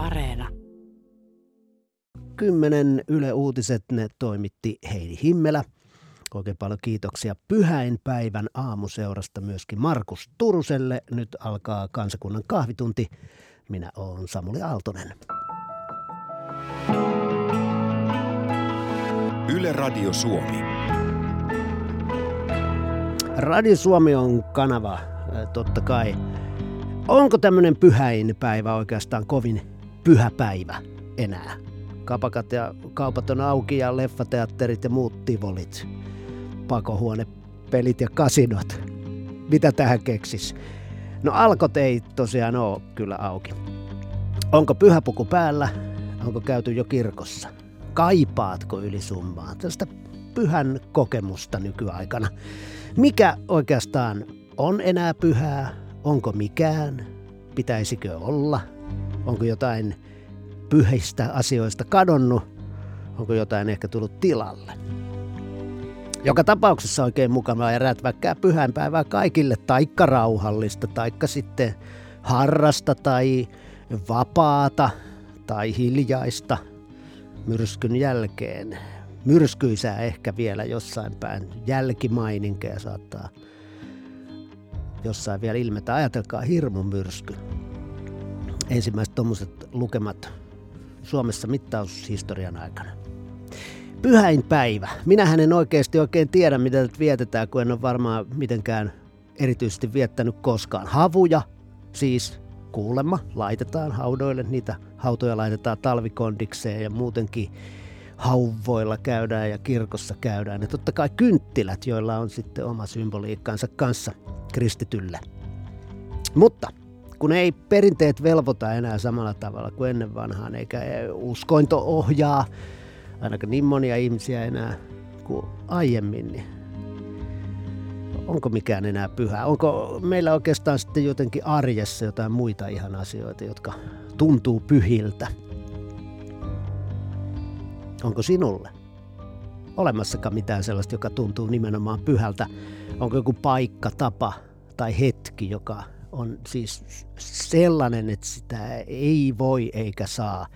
Areena. Kymmenen Yle Uutiset ne toimitti Heidi Himmelä. Oikein paljon kiitoksia pyhäinpäivän aamuseurasta myöskin Markus Turuselle. Nyt alkaa kansakunnan kahvitunti. Minä olen Samuli Aaltonen. Yle Radio Suomi. Radio Suomi on kanava, totta kai. Onko tämmöinen pyhäinpäivä oikeastaan kovin pyhä päivä enää? Kapakat ja kaupat on auki ja leffateatterit ja muut tivolit. Pakohuonepelit ja kasinot. Mitä tähän keksis? No alkot ei tosiaan ole kyllä auki. Onko pyhäpuku päällä? Onko käyty jo kirkossa? Kaipaatko ylisummaa? Tästä pyhän kokemusta nykyaikana. Mikä oikeastaan on enää pyhää? Onko mikään? Pitäisikö olla? Onko jotain pyhistä asioista kadonnut? Onko jotain ehkä tullut tilalle? Joka tapauksessa oikein mukavaa ja rätväkkää pyhänpäivää kaikille, taikka rauhallista, taikka sitten harrasta tai vapaata tai hiljaista myrskyn jälkeen. Myrskyisää ehkä vielä jossain päin jälkimaininkeja saattaa jossain vielä ilmetä. Ajatelkaa hirmu myrsky. Ensimmäiset tuommoiset lukemat Suomessa mittaushistorian aikana. Pyhäinpäivä. Minähän en oikeasti oikein tiedä, mitä tätä vietetään, kun en ole varmaan mitenkään erityisesti viettänyt koskaan. Havuja, siis kuulemma, laitetaan haudoille. Niitä hautoja laitetaan talvikondikseen ja muutenkin hauvoilla käydään ja kirkossa käydään. Ja totta kai kynttilät, joilla on sitten oma symboliikkansa kanssa kristitylle. Mutta kun ei perinteet velvoita enää samalla tavalla kuin ennen vanhaan, eikä uskointo ohjaa ainakaan niin monia ihmisiä enää kuin aiemmin, niin onko mikään enää pyhä? Onko meillä oikeastaan sitten jotenkin arjessa jotain muita ihan asioita, jotka tuntuu pyhiltä? Onko sinulle olemassakaan mitään sellaista, joka tuntuu nimenomaan pyhältä? Onko joku paikka, tapa tai hetki, joka on siis sellainen, että sitä ei voi eikä saa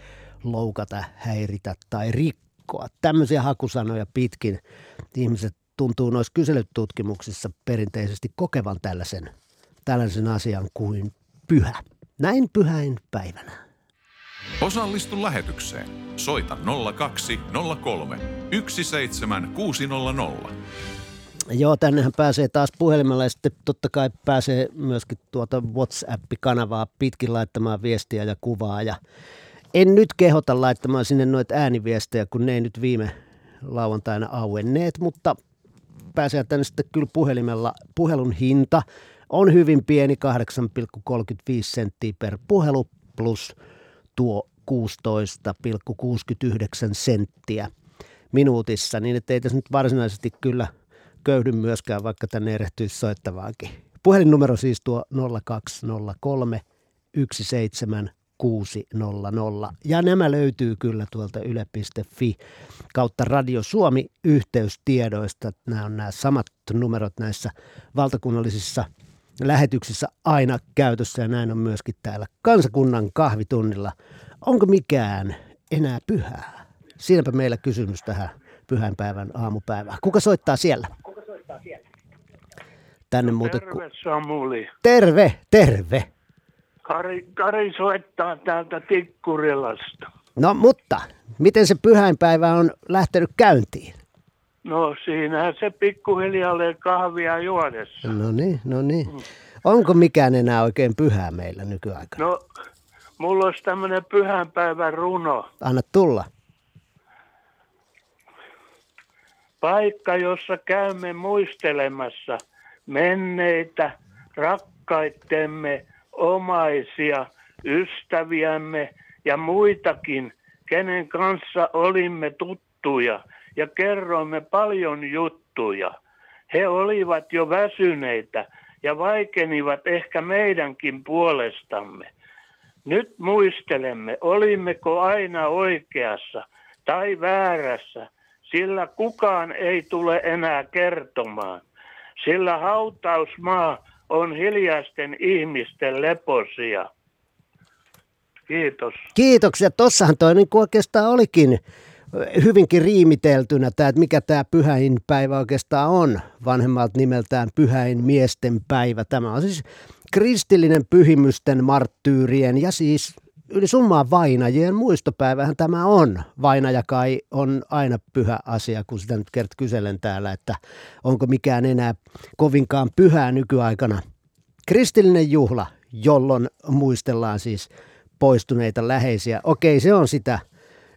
loukata, häiritä tai rikkoa. Tämmöisiä hakusanoja pitkin ihmiset tuntuu noissa kyselytutkimuksissa perinteisesti kokevan tällaisen, tällaisen asian kuin pyhä. Näin pyhäin päivänä. Osallistu lähetykseen. Soita 0203 17600. Joo, pääsee taas puhelimella ja sitten totta kai pääsee myöskin tuota WhatsApp-kanavaa pitkin laittamaan viestiä ja kuvaa. Ja en nyt kehota laittamaan sinne noita ääniviestejä, kun ne ei nyt viime lauantaina auenneet, mutta pääsee tänne sitten kyllä puhelimella. Puhelun hinta on hyvin pieni, 8,35 senttiä per puhelu plus tuo 16,69 senttiä minuutissa, niin ettei tässä nyt varsinaisesti kyllä köydy myöskään, vaikka tänne erehtyisi soittavaankin. Puhelinnumero siis tuo 0203 17600. Ja nämä löytyy kyllä tuolta yle.fi kautta Radio Suomi yhteystiedoista. Nämä on nämä samat numerot näissä valtakunnallisissa lähetyksissä aina käytössä ja näin on myöskin täällä kansakunnan kahvitunnilla. Onko mikään enää pyhää? Siinäpä meillä kysymys tähän pyhänpäivän aamupäivään. Kuka soittaa siellä? Tänne no, muuten... Terve Samuli. Terve, terve. Kari, Kari soittaa täältä Tikkurilasta. No mutta, miten se pyhäinpäivä on lähtenyt käyntiin? No siinähän se pikkuhiljaa kahvia juodessa. No niin, no niin. Onko mikään enää oikein pyhää meillä nykyaikana? No, mulla olisi tämmöinen pyhänpäivän runo. Anna tulla. Paikka, jossa käymme muistelemassa menneitä, rakkaittemme, omaisia, ystäviämme ja muitakin, kenen kanssa olimme tuttuja ja kerroimme paljon juttuja. He olivat jo väsyneitä ja vaikenivat ehkä meidänkin puolestamme. Nyt muistelemme, olimmeko aina oikeassa tai väärässä, sillä kukaan ei tule enää kertomaan. Sillä hautausmaa on hiljaisten ihmisten leposia. kiitos. Kiitoksia. Tossahan toi niin oikeastaan olikin hyvinkin riimiteltynä tämä, että mikä tämä pyhäin päivä oikeastaan on. Vanhemmalta nimeltään pyhäin miesten päivä. Tämä on siis kristillinen pyhimysten, marttyyrien ja siis yli summaa vainajien muistopäivähän tämä on. Vainaja kai on aina pyhä asia, kun sitä nyt kert kyselen täällä, että onko mikään enää kovinkaan pyhää nykyaikana. Kristillinen juhla, jolloin muistellaan siis poistuneita läheisiä. Okei, se on sitä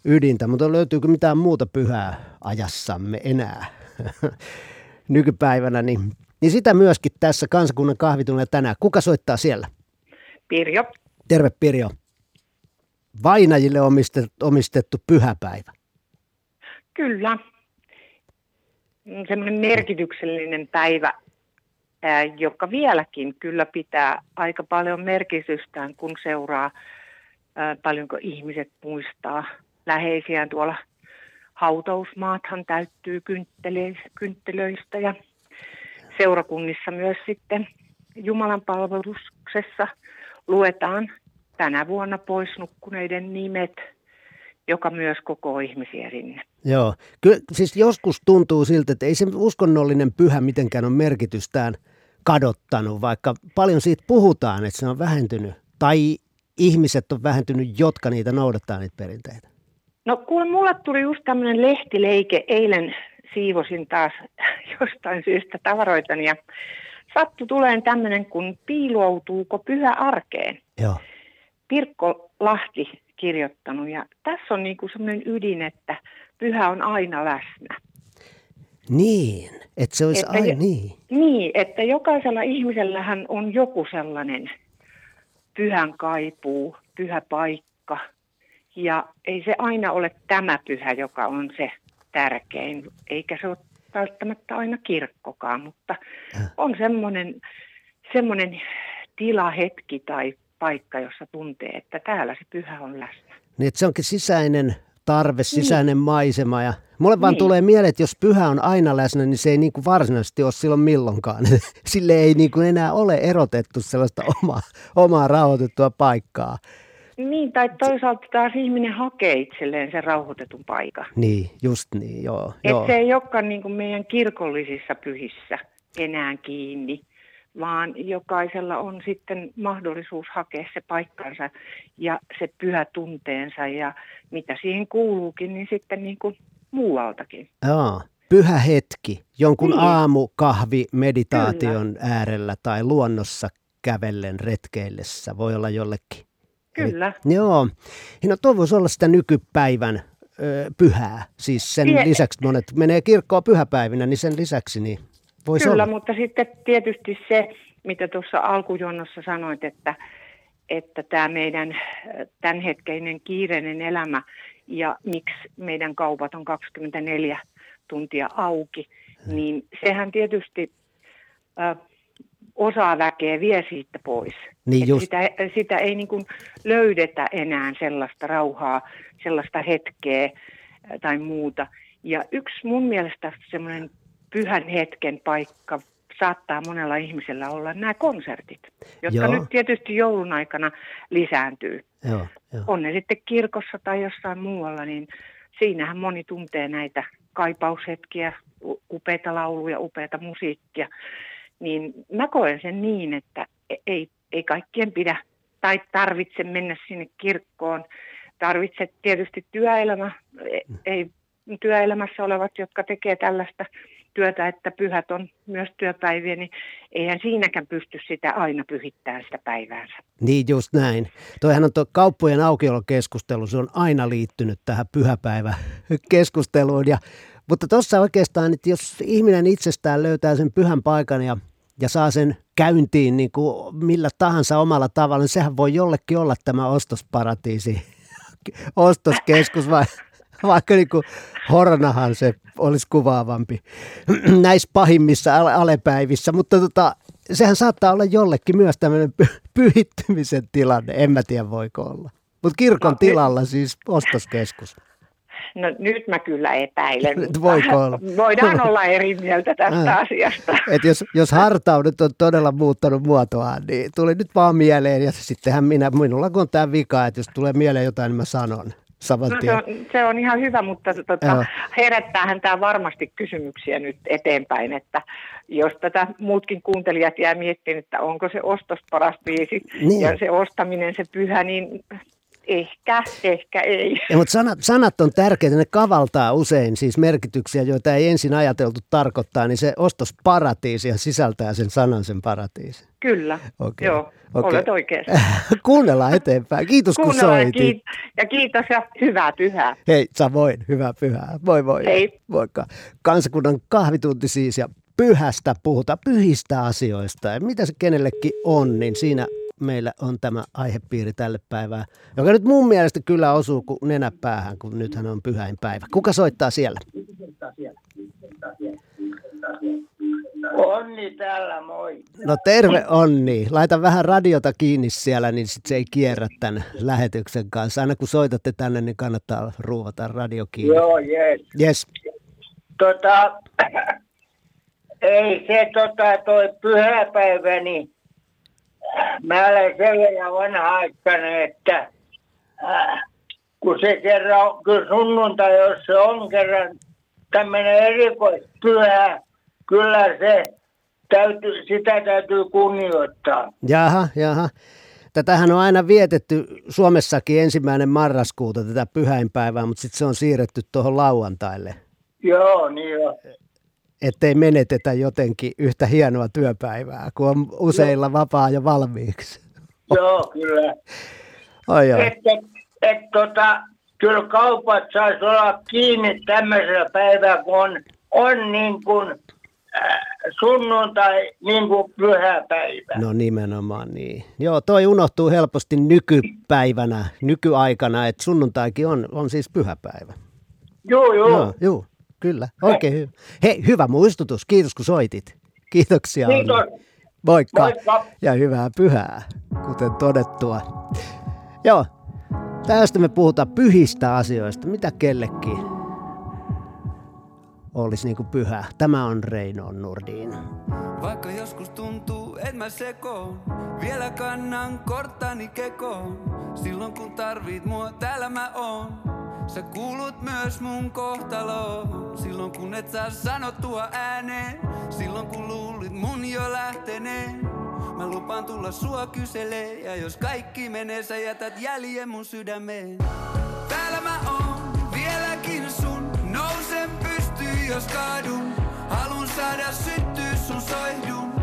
ydintä, mutta löytyykö mitään muuta pyhää ajassamme enää nykypäivänä, niin, niin sitä myöskin tässä kansakunnan kahvitunnilla tänään. Kuka soittaa siellä? Pirjo. Terve Pirjo. Vainajille omistettu, omistettu pyhäpäivä. Kyllä. Semmoinen merkityksellinen päivä, joka vieläkin kyllä pitää aika paljon merkitystään, kun seuraa paljonko ihmiset muistaa läheisiään tuolla hautausmaathan täyttyy kynttelöistä ja seurakunnissa myös sitten Jumalan palveluksessa luetaan tänä vuonna pois nukkuneiden nimet, joka myös koko ihmisiä sinne. Joo, kyllä siis joskus tuntuu siltä, että ei se uskonnollinen pyhä mitenkään ole merkitystään kadottanut, vaikka paljon siitä puhutaan, että se on vähentynyt. Tai ihmiset on vähentynyt, jotka niitä noudattaa niitä perinteitä. No kuule, mulle tuli just tämmöinen lehtileike. Eilen siivosin taas jostain syystä tavaroitani ja sattu tulee tämmöinen, kun piiloutuuko pyhä arkeen. Joo. Pirkko Lahti kirjoittanut ja tässä on niinku semmoinen ydin, että pyhä on aina läsnä. Niin, että se olisi että, aina niin. Niin, että jokaisella ihmisellähän on joku sellainen pyhän kaipuu, pyhä paikka – ja ei se aina ole tämä pyhä, joka on se tärkein, eikä se ole välttämättä aina kirkkokaan, mutta äh. on semmoinen, semmoinen tila, hetki tai paikka, jossa tuntee, että täällä se pyhä on läsnä. Niin, että se onkin sisäinen tarve, niin. sisäinen niin. maisema. Ja mulle vaan niin. tulee mieleen, että jos pyhä on aina läsnä, niin se ei niin kuin varsinaisesti ole silloin milloinkaan. Sille ei niin kuin enää ole erotettu sellaista omaa, omaa rauhoitettua paikkaa. Niin, tai toisaalta taas ihminen hakee itselleen sen rauhoitetun paikan. Niin, just niin, joo. Et joo. se ei olekaan niin kuin meidän kirkollisissa pyhissä enää kiinni, vaan jokaisella on sitten mahdollisuus hakea se paikkansa ja se pyhä tunteensa ja mitä siihen kuuluukin, niin sitten niin kuin muualtakin. Joo, pyhä hetki, jonkun niin. aamukahvi meditaation Kyllä. äärellä tai luonnossa kävellen retkeillessä voi olla jollekin Kyllä. Eli, joo. No tuo voisi olla sitä nykypäivän ö, pyhää. Siis sen Tie- lisäksi monet menee kirkkoon pyhäpäivinä, niin sen lisäksi niin voisi Kyllä, olla. mutta sitten tietysti se, mitä tuossa alkujonnossa sanoit, että, että tämä meidän tämänhetkeinen kiireinen elämä ja miksi meidän kaupat on 24 tuntia auki, hmm. niin sehän tietysti osaa väkeä vie siitä pois. Niin just. Sitä, sitä ei niin kuin löydetä enää sellaista rauhaa, sellaista hetkeä äh, tai muuta. Ja yksi mun mielestä semmoinen pyhän hetken paikka saattaa monella ihmisellä olla nämä konsertit, jotka Joo. nyt tietysti joulun aikana lisääntyy. Joo, jo. On ne sitten kirkossa tai jossain muualla, niin siinähän moni tuntee näitä kaipaushetkiä, upeita lauluja, upeita musiikkia niin mä koen sen niin, että e- ei, ei kaikkien pidä tai tarvitse mennä sinne kirkkoon. Tarvitse tietysti työelämä, e- mm. ei työelämässä olevat, jotka tekee tällaista työtä, että pyhät on myös työpäiviä, niin eihän siinäkään pysty sitä aina pyhittämään sitä päiväänsä. Niin just näin. Toihan on tuo kauppojen aukiolokeskustelu, se on aina liittynyt tähän pyhäpäiväkeskusteluun ja mutta tuossa oikeastaan, että jos ihminen itsestään löytää sen pyhän paikan ja, ja saa sen käyntiin niin kuin millä tahansa omalla tavalla, niin sehän voi jollekin olla tämä ostosparatiisi, ostoskeskus vai vaikka niin kuin Hornahan se olisi kuvaavampi näissä pahimmissa alepäivissä, mutta tota, sehän saattaa olla jollekin myös tämmöinen pyhittymisen tilanne, en mä tiedä voiko olla. Mutta kirkon no, tilalla siis ostoskeskus. No nyt mä kyllä epäilen. Nyt voiko olla? Voidaan olla eri mieltä tästä Ah. asiasta. Et jos, jos hartaudet on todella muuttanut muotoaan, niin tuli nyt vaan mieleen ja sittenhän minä, minulla kun on tämä vika, että jos tulee mieleen jotain, niin mä sanon saman No, se, on, se on ihan hyvä, mutta tota, herättäähän tämä varmasti kysymyksiä nyt eteenpäin, että jos tätä muutkin kuuntelijat jää miettimään, että onko se ostos paras biisi Niin. ja se ostaminen se pyhä, niin ehkä, ehkä ei. Ja, mutta sanat, sanat on tärkeitä, ne kavaltaa usein siis merkityksiä, joita ei ensin ajateltu tarkoittaa, niin se ostos paratiisi ja sisältää sen sanan sen paratiisi. Kyllä, Okei, joo, okei. olet oikeassa. Kuunnellaan eteenpäin. Kiitos kun soitit. kiit- ja kiitos ja hyvää pyhää. Hei, samoin. Hyvää pyhää. Moi moi. Hei. Moikka. Kansakunnan kahvitunti siis ja pyhästä puhutaan, pyhistä asioista. Ja mitä se kenellekin on, niin siinä meillä on tämä aihepiiri tälle päivään, joka nyt mun mielestä kyllä osuu kuin nenä päähän, kun nythän on pyhäinpäivä. Kuka soittaa siellä? Onni täällä, moi. No terve Onni. Laita vähän radiota kiinni siellä, niin sit se ei kierrä tämän lähetyksen kanssa. Aina kun soitatte tänne, niin kannattaa ruuvata radio kiinni. Joo, jes. Yes. Tota, ei se tota, toi pyhäpäivä, niin mä olen sen verran vanha-aikainen, että äh, kun se kerran, on- kyllä sunnuntai, jos se on kerran tämmöinen erikoispyhä, kyllä se täytyy, sitä täytyy kunnioittaa. Jaha, jaha. Tätähän on aina vietetty Suomessakin ensimmäinen marraskuuta tätä pyhäinpäivää, mutta sitten se on siirretty tuohon lauantaille, Joo, niin jo. Ettei menetetä jotenkin yhtä hienoa työpäivää, kun on useilla vapaa jo valmiiksi. Joo, kyllä. Oi, oi. Että et, tota, kyllä kaupat saisi olla kiinni tämmöisellä päivällä, kun on, on niin kuin äh, sunnuntai niin kuin pyhäpäivä. No nimenomaan niin. Joo, toi unohtuu helposti nykypäivänä, nykyaikana, että sunnuntaikin on, on siis pyhäpäivä. Joo, joo. Joo, joo kyllä. Oikein hyvä. Hei, hyvä muistutus. Kiitos kun soitit. Kiitoksia. Kiitos. Moikka. Moikka. Ja hyvää pyhää, kuten todettua. Joo, tästä me puhutaan pyhistä asioista. Mitä kellekin olisi niin kuin pyhä. Tämä on Reino Nurdin. Vaikka joskus tuntuu, et mä sekoon. Vielä kannan korttani kekoon. Silloin kun tarvit mua, täällä mä oon. Sä kuulut myös mun kohtaloon. Silloin kun et saa sanottua ääneen. Silloin kun luulit mun jo lähteneen. Mä lupaan tulla sua kyselee. Ja jos kaikki menee, sä jätät jäljen mun sydämeen. Täällä mä oon, vieläkin sun. Nousen pystyyn, jos kaadun. Halun saada syttyä sun soihdun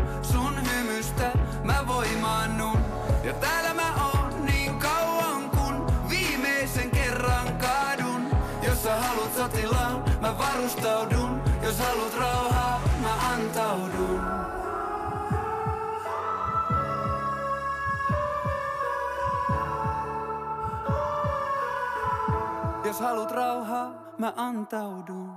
mä voimaannun Ja täällä mä oon niin kauan kun Viimeisen kerran kaadun Jos sä haluat sotilaan, mä varustaudun Jos haluat rauhaa, mä antaudun Jos haluat rauhaa, mä antaudun.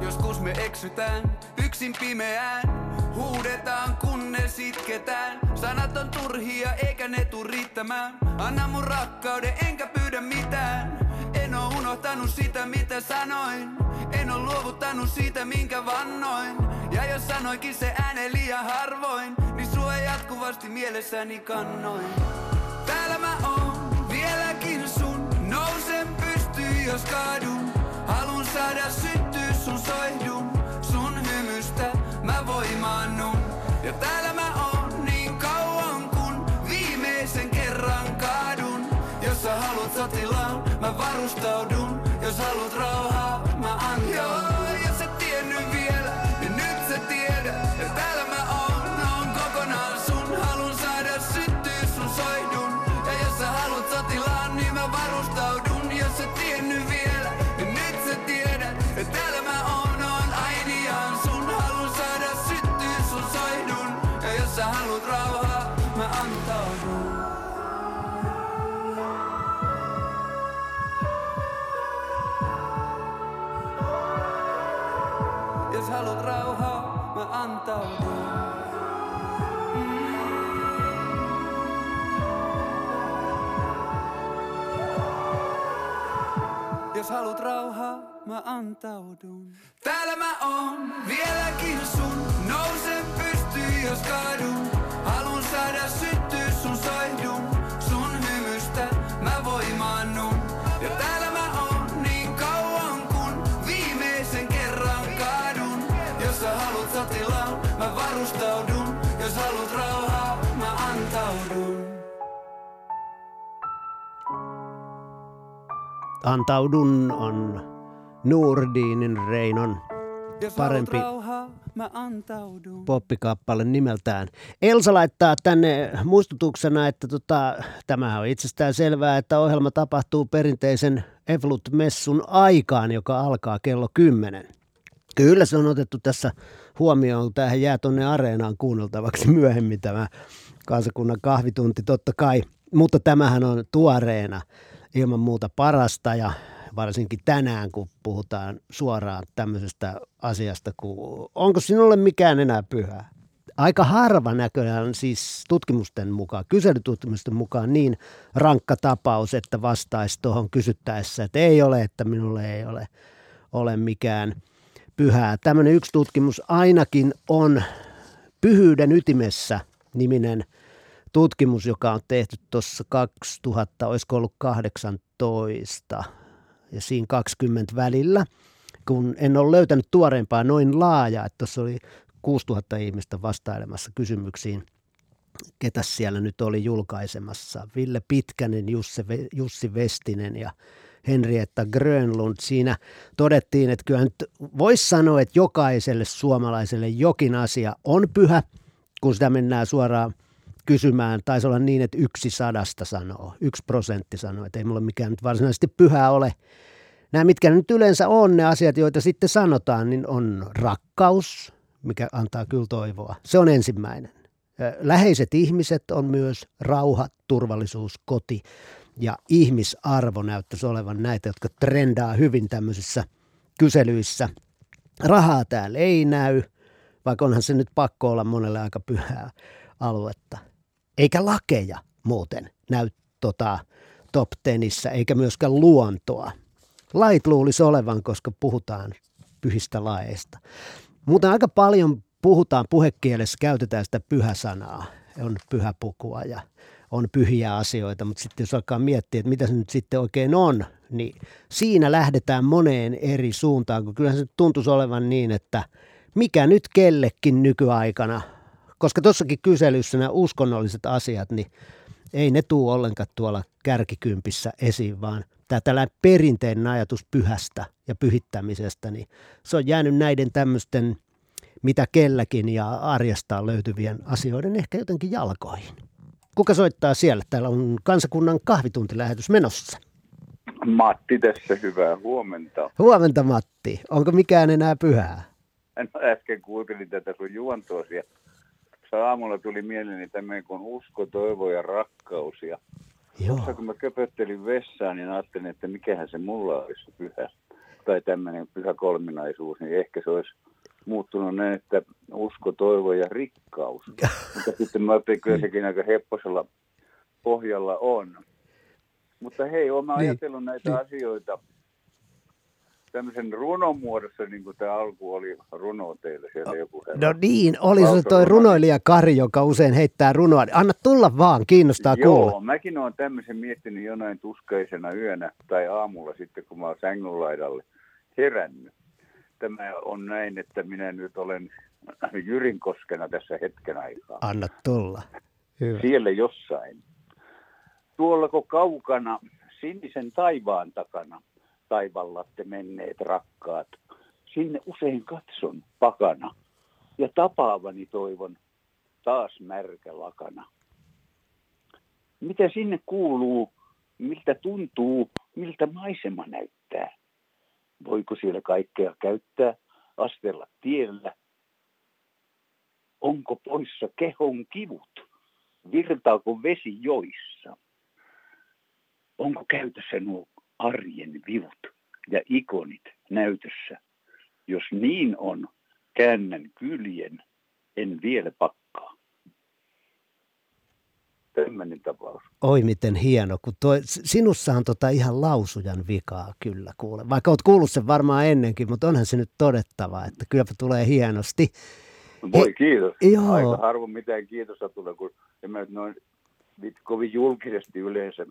Joskus me eksytään yksin pimeään. Huudetaan kunnes itketään. Sanat on turhia eikä ne tuu riittämään. Anna mun rakkauden enkä pyydä mitään. En oo unohtanut sitä mitä sanoin. En oo luovuttanut siitä minkä vannoin. Ja jos sanoinkin se ääne liian harvoin, niin sua jatkuvasti mielessäni kannoin. Täällä mä oon, vieläkin sun Nousen pystyyn, jos kaadun Halun saada syttyä sun soihdun voimaannun Ja täällä mä oon niin kauan kun Viimeisen kerran kaadun. Jos sä haluat sotilaan, mä varustaudun Jos haluat rauhaa, mä antaudun. Täällä mä oon, vieläkin sun. Nousen pystyyn, jos kadun. Haluan saada syttyä sun soihdun. Sun hymystä mä voimaannun. Ja täällä Antaudun on Nurdinin Reinon Parempi. mä antaudun. poppikappale nimeltään. Elsa laittaa tänne muistutuksena, että tota, tämähän on itsestään selvää, että ohjelma tapahtuu perinteisen Evlut-messun aikaan, joka alkaa kello 10. Kyllä se on otettu tässä huomioon, tämähän jää tuonne areenaan kuunneltavaksi myöhemmin tämä kansakunnan kahvitunti totta kai. Mutta tämähän on tuoreena ilman muuta parasta ja varsinkin tänään, kun puhutaan suoraan tämmöisestä asiasta, kuin onko sinulle mikään enää pyhää? Aika harva näköjään siis tutkimusten mukaan, kyselytutkimusten mukaan niin rankka tapaus, että vastaisi tuohon kysyttäessä, että ei ole, että minulle ei ole, ole mikään pyhää. Tämmöinen yksi tutkimus ainakin on Pyhyyden ytimessä niminen tutkimus, joka on tehty tuossa 2000, olisiko ollut 18 ja siinä 20 välillä, kun en ole löytänyt tuoreempaa noin laaja, että tuossa oli 6000 ihmistä vastailemassa kysymyksiin, ketä siellä nyt oli julkaisemassa. Ville Pitkänen, Jussi, Jussi Vestinen ja Henrietta Grönlund. Siinä todettiin, että kyllä nyt voisi sanoa, että jokaiselle suomalaiselle jokin asia on pyhä, kun sitä mennään suoraan kysymään. Taisi olla niin, että yksi sadasta sanoo, yksi prosentti sanoo, että ei mulla mikään nyt varsinaisesti pyhää ole. Nämä, mitkä nyt yleensä on ne asiat, joita sitten sanotaan, niin on rakkaus, mikä antaa kyllä toivoa. Se on ensimmäinen. Läheiset ihmiset on myös rauha, turvallisuus, koti ja ihmisarvo näyttäisi olevan näitä, jotka trendaa hyvin tämmöisissä kyselyissä. Rahaa täällä ei näy, vaikka onhan se nyt pakko olla monelle aika pyhää aluetta. Eikä lakeja muuten näy tota, top tenissä, eikä myöskään luontoa. Lait luulisi olevan, koska puhutaan pyhistä laeista. Mutta aika paljon puhutaan puhekielessä, käytetään sitä pyhäsanaa. On pyhäpukua ja on pyhiä asioita, mutta sitten jos alkaa miettiä, että mitä se nyt sitten oikein on, niin siinä lähdetään moneen eri suuntaan, kun kyllähän se tuntuisi olevan niin, että mikä nyt kellekin nykyaikana, koska tuossakin kyselyssä nämä uskonnolliset asiat, niin ei ne tuu ollenkaan tuolla kärkikympissä esiin, vaan tämä tällainen perinteinen ajatus pyhästä ja pyhittämisestä, niin se on jäänyt näiden tämmöisten mitä kelläkin ja arjestaan löytyvien asioiden ehkä jotenkin jalkoihin. Kuka soittaa siellä? Täällä on kansakunnan kahvituntilähetys menossa. Matti tässä, hyvää huomenta. Huomenta Matti. Onko mikään enää pyhää? No äsken kuuntelin tätä sun juontoasi ja aamulla tuli mieleeni tämmöinen kuin usko, toivo ja rakkaus. Ja Joo. tuossa kun mä köpöttelin vessaan, niin ajattelin, että mikähän se mulla olisi pyhä. Tai tämmöinen pyhä kolminaisuus, niin ehkä se olisi muuttunut näin, että usko, toivo ja rikkaus. Mutta sitten mä ajattelin, kyllä sekin aika hepposella pohjalla on. Mutta hei, olen mä Niin, ajatellut näitä asioita tämmöisen runon muodossa, niin kuin tämä alku oli runo teille siellä joku herra. No niin, oli se toi runoilija Kari, joka usein heittää runoa. Anna tulla vaan, kiinnostaa Joo, kuulla. mäkin olen tämmöisen miettinyt jonain tuskaisena yönä tai aamulla sitten, kun mä oon sängyn laidalle herännyt. Tämä on näin, että minä nyt olen Jyrinkoskena tässä hetken aikaa. Anna tulla. Hyvä. Siellä jossain. Tuollako kaukana sinisen taivaan takana taivallatte menneet rakkaat. Sinne usein katson pakana ja tapaavani toivon taas märkä lakana. Mitä sinne kuuluu, miltä tuntuu, miltä maisema näyttää? Voiko siellä kaikkea käyttää, astella tiellä? Onko poissa kehon kivut? Virtaako vesi joissa? Onko käytössä nuo arjen vivut ja ikonit näytössä? Jos niin on, käännän kyljen, en vielä pakkaa. tämmöinen tapaus. Oi miten hieno, kun toi, sinussa on tota ihan lausujan vikaa kyllä kuule. Vaikka olet kuullut sen varmaan ennenkin, mutta onhan se nyt todettava, että kylläpä tulee hienosti. Voi kiitos. Joo. Aika harvoin mitään kiitosta tulee, kun en mä nyt noin kovin julkisesti yleensä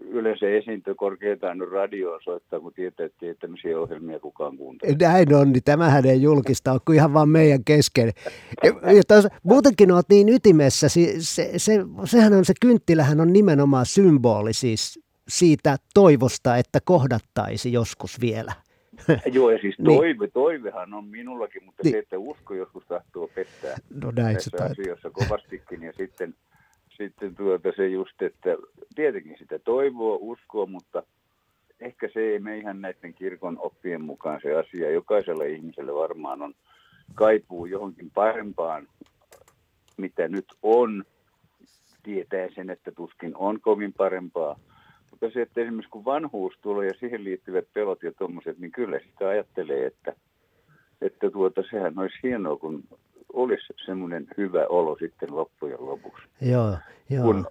yleensä esiintyy korkeintaan nyt radioon soittaa, kun tietää, että ei tämmöisiä ohjelmia kukaan kuuntele. Näin on, niin tämähän ei julkista ole kuin ihan vaan meidän kesken. Ja, tos, muutenkin olet niin ytimessä, se, se, se, sehän on se kynttilähän on nimenomaan symboli siis siitä toivosta, että kohdattaisi joskus vielä. Joo, ja siis niin. toive, niin. toivehan on minullakin, mutta niin. se, että usko joskus tahtoo pettää no näin tässä se asioissa kovastikin. Ja sitten sitten tuota se just, että tietenkin sitä toivoa, uskoa, mutta ehkä se ei me ihan näiden kirkon oppien mukaan se asia. Jokaisella ihmisellä varmaan on kaipuu johonkin parempaan, mitä nyt on, tietää sen, että tuskin on kovin parempaa. Mutta se, että esimerkiksi kun vanhuus tulee ja siihen liittyvät pelot ja tuommoiset, niin kyllä sitä ajattelee, että, että tuota, sehän olisi hienoa, kun olisi semmoinen hyvä olo sitten loppujen lopuksi. Joo, joo. Kun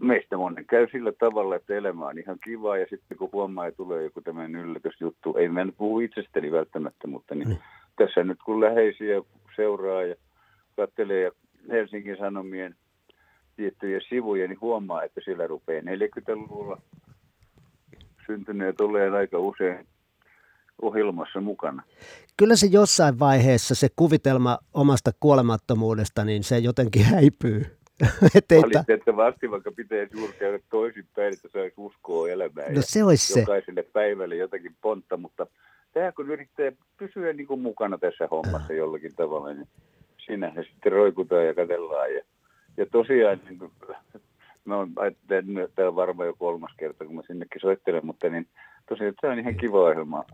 meistä monen käy sillä tavalla, että elämä on ihan kivaa ja sitten kun huomaa, että tulee joku tämmöinen yllätysjuttu, ei mä nyt puhu itsestäni välttämättä, mutta niin, mm. tässä nyt kun läheisiä seuraa ja katselee Helsingin Sanomien tiettyjä sivuja, niin huomaa, että siellä rupeaa 40-luvulla syntyneet tulee aika usein ohjelmassa mukana. Kyllä se jossain vaiheessa se kuvitelma omasta kuolemattomuudesta, niin se jotenkin häipyy. Valitettavasti, vaikka pitäisi juuri käydä toisinpäin, että saisi uskoa elämään. No se olisi se. Jokaiselle päivälle jotakin pontta, mutta tämä kun yrittää pysyä niin kuin mukana tässä hommassa jollakin tavalla, niin sinähän sitten roikutaan ja katsellaan. Ja, ja tosiaan, niin kuin, mä oon tämä on varmaan jo kolmas kerta, kun mä sinnekin soittelen, mutta niin tosiaan tämä on ihan kiva ohjelma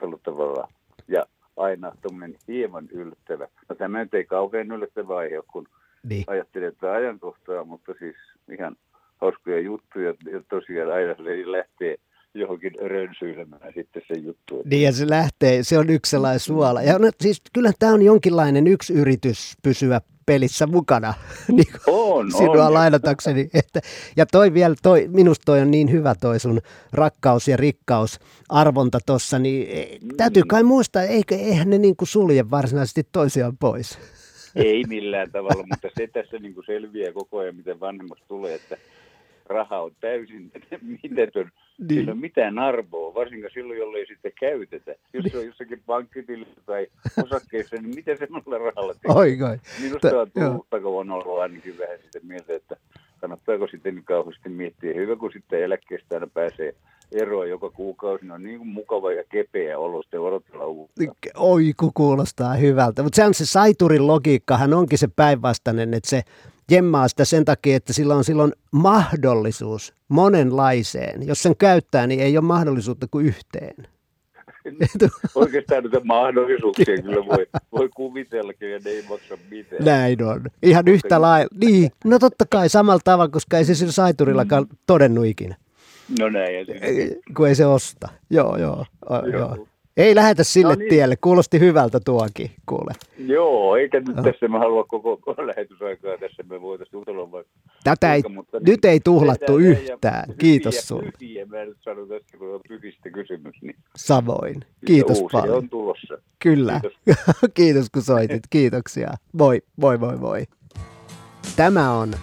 tällä tavalla. Ja aina tuommoinen hieman yllättävä. No tämä nyt ei kauhean yllättävä aihe, kun niin. ajattelin, että ajankohtaa, mutta siis ihan hauskoja juttuja. Ja tosiaan aina lähtee johonkin rönsyilemään sitten se juttu. Niin ja se lähtee, se on yksi sellainen suola. Ja no, siis kyllä tämä on jonkinlainen yksi yritys pysyä pelissä mukana, niin on, sinua on. lainatakseni. Että, ja toi vielä, toi, minusta toi on niin hyvä toi sun rakkaus ja rikkaus arvonta tossa, niin e, mm. täytyy kai muistaa, eikö, eihän ne niin kuin sulje varsinaisesti toisiaan pois. Ei millään tavalla, mutta se tässä niin kuin selviää koko ajan, miten vanhemmaksi tulee, että raha on täysin mitetön. Niin. Sillä on mitään arvoa, varsinkin silloin, jollei sitten käytetä. Jos se on jossakin pankkitilissä tai osakkeissa, niin miten se mulle rahalla tekee? Oikoi. Minusta on tullut on ollut ainakin vähän sitten mieltä, että kannattaako sitten niin kauheasti miettiä. Hyvä, kun sitten eläkkeestä aina pääsee eroa joka kuukausi, niin on niin kuin mukava ja kepeä olo sitten odotella uutta. Oi, kun kuulostaa hyvältä. Mutta se on se saiturin logiikka, hän onkin se päinvastainen, että se jemmaa sitä sen takia, että sillä on silloin mahdollisuus monenlaiseen. Jos sen käyttää, niin ei ole mahdollisuutta kuin yhteen. Oikeastaan näitä mahdollisuuksia kyllä voi, voi kuvitellakin ja ne ei maksa mitään. Näin on. Ihan yhtä lailla. Niin, no totta kai samalla tavalla, koska ei se sillä saiturillakaan mm. todennut ikinä. No näin. Kun ei se osta. Joo, joo. joo. joo. Ei lähetä sille no niin. tielle, kuulosti hyvältä tuokin, kuule. Joo, eikä nyt tässä mä halua koko, koko lähetysaikaa tässä me voitaisiin jutella vaikka. Tätä ei, mutta nyt niin, ei tuhlattu yhtään, kiitos sinulle. Pyhiä, mä en nyt sano tässä, kun on pyhistä kysymys. Niin. Samoin, kiitos Uusia paljon. on tulossa. Kyllä, kiitos, kiitos kun soitit, kiitoksia. Moi, moi, moi, moi. Tämä on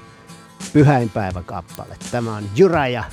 pyhäinpäiväkappale, tämä on Juraja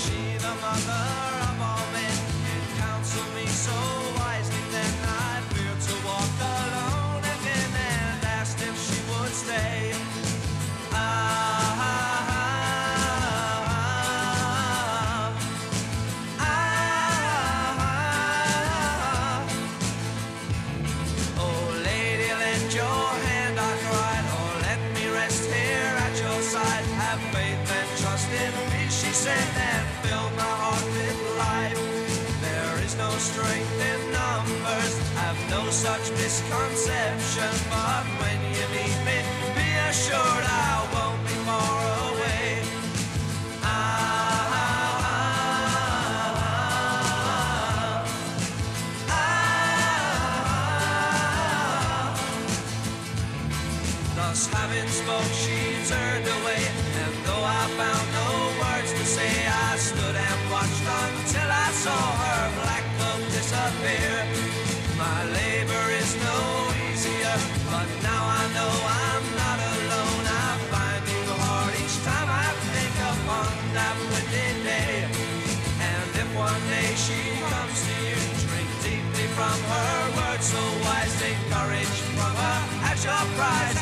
she such misconception. But when you meet me, be assured I surprise.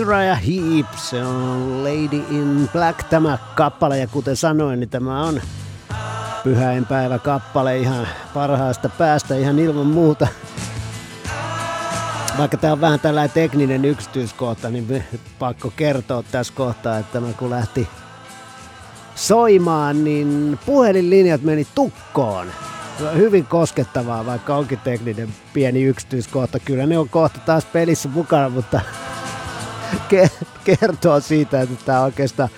Uriah Heep, se on Lady in Black tämä kappale ja kuten sanoin, niin tämä on pyhäinpäivä kappale ihan parhaasta päästä ihan ilman muuta. Vaikka tämä on vähän tällainen tekninen yksityiskohta, niin pakko kertoa tässä kohtaa, että mä kun lähti soimaan, niin puhelinlinjat meni tukkoon. Hyvin koskettavaa, vaikka onkin tekninen pieni yksityiskohta. Kyllä ne on kohta taas pelissä mukana, mutta kertoo siitä, että tämä oikeastaan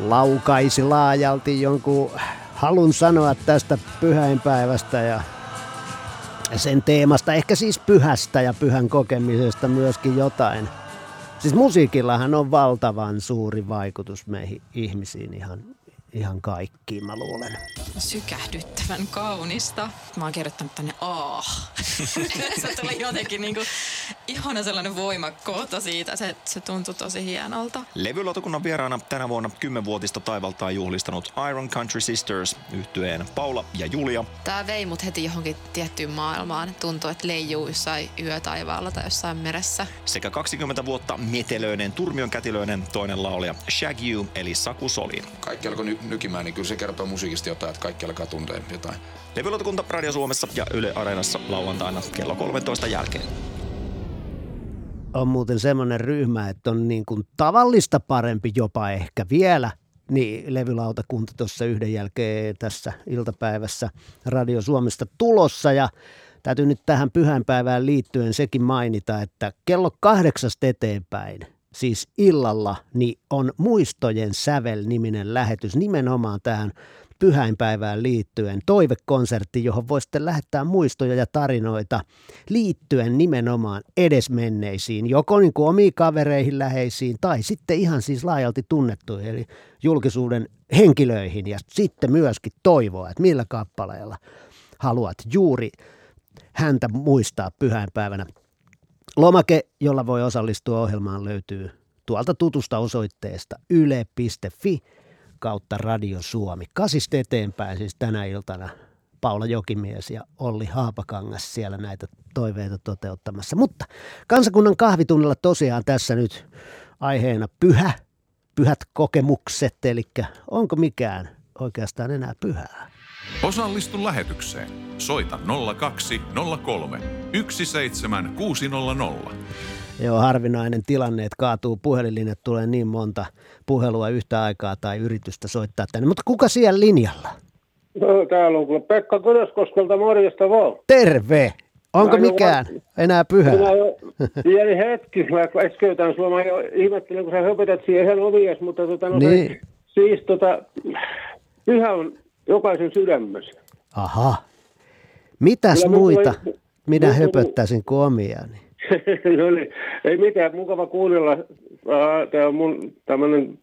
laukaisi laajalti jonkun halun sanoa tästä pyhäinpäivästä ja sen teemasta, ehkä siis pyhästä ja pyhän kokemisesta myöskin jotain. Siis musiikillahan on valtavan suuri vaikutus meihin ihmisiin ihan ihan kaikkiin, mä luulen. Sykähdyttävän kaunista. Mä oon kirjoittanut tänne A. se tuli jotenkin niinku ihana sellainen voimakkoota siitä. Se, se tuntui tosi hienolta. Levylautakunnan vieraana tänä vuonna 10-vuotista taivaltaa juhlistanut Iron Country Sisters yhtyeen Paula ja Julia. Tää vei mut heti johonkin tiettyyn maailmaan. Tuntui, että leijuu jossain yötaivaalla tai jossain meressä. Sekä 20 vuotta metelöinen, turmion kätilöinen toinen laulija Shag You eli Saku Solin. Kaikki alkoi ny- nykimään, niin kyllä se kertoo musiikista jotain, että kaikki alkaa tuntea jotain. Levylautakunta Radio Suomessa ja Yle Areenassa lauantaina kello 13 jälkeen. On muuten semmoinen ryhmä, että on niin kuin tavallista parempi jopa ehkä vielä niin levylautakunta tuossa yhden jälkeen tässä iltapäivässä Radio Suomesta tulossa ja täytyy nyt tähän pyhänpäivään liittyen sekin mainita, että kello kahdeksasta eteenpäin – siis illalla, niin on Muistojen sävel-niminen lähetys nimenomaan tähän pyhäinpäivään liittyen. Toivekonsertti, johon voi sitten lähettää muistoja ja tarinoita liittyen nimenomaan edesmenneisiin, joko niin kuin omiin kavereihin läheisiin tai sitten ihan siis laajalti tunnettuihin, eli julkisuuden henkilöihin ja sitten myöskin toivoa, että millä kappaleella haluat juuri häntä muistaa pyhäinpäivänä. Lomake, jolla voi osallistua ohjelmaan, löytyy tuolta tutusta osoitteesta yle.fi kautta Radio Suomi. Kasista eteenpäin siis tänä iltana Paula Jokimies ja Olli Haapakangas siellä näitä toiveita toteuttamassa. Mutta kansakunnan kahvitunnilla tosiaan tässä nyt aiheena pyhä, pyhät kokemukset, eli onko mikään oikeastaan enää pyhää? Osallistu lähetykseen. Soita 0203 17600. Joo, harvinainen tilanne, että kaatuu puhelinlinjat, tulee niin monta puhelua yhtä aikaa tai yritystä soittaa tänne. Mutta kuka siellä linjalla? No, täällä on kyllä Pekka Kylöskoskelta, morjesta vaan. Terve! Onko Mä en mikään ole- enää pyhää? Minä jo pieni hetki, mä äskeutän sua, mä jo ihmettelen, kun sä höpötät siihen ihan ovias, mutta tota, no, Niin. se, siis tota, pyhä on jokaisen sydämessä. Aha. Mitäs Kyllä muita tulee- minä mun tulee- höpöttäisin kuin omiani? no niin, ei mitään, mukava kuunnella. Tämä on mun tämmöinen,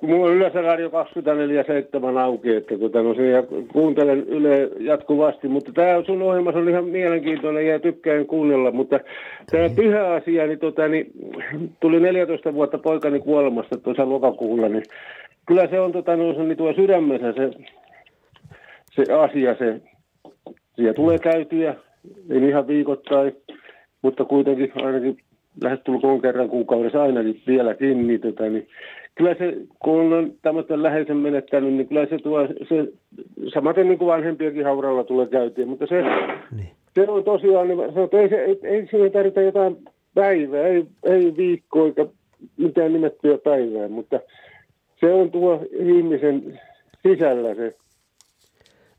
mulla on yleensä radio 24-7 auki, että tota, no, ja kuuntelen Yle jatkuvasti, mutta tämä sun ohjelma on ihan mielenkiintoinen ja tykkään kuunnella, mutta tämä pyhä asia, niin, tota, niin tuli 14 vuotta poikani kuolemasta tuossa lokakuulla, niin kyllä se on tota, no, se, niin tuo sydämessä se, se asia, se, siellä tulee käytyä, ei ihan viikoittain, mutta kuitenkin ainakin lähestulkoon kerran kuukaudessa ainakin vieläkin, niin, tota, niin kyllä se, kun on tämmöisen läheisen menettänyt, niin kyllä se tuo, se, samaten niin kuin vanhempiakin hauralla tulee käytyä, mutta se, niin. se on tosiaan, niin se, ei, se, ei, ei siihen tarvita jotain päivää, ei, ei viikkoa eikä mitään nimettyä päivää, mutta se on tuo ihmisen sisällä se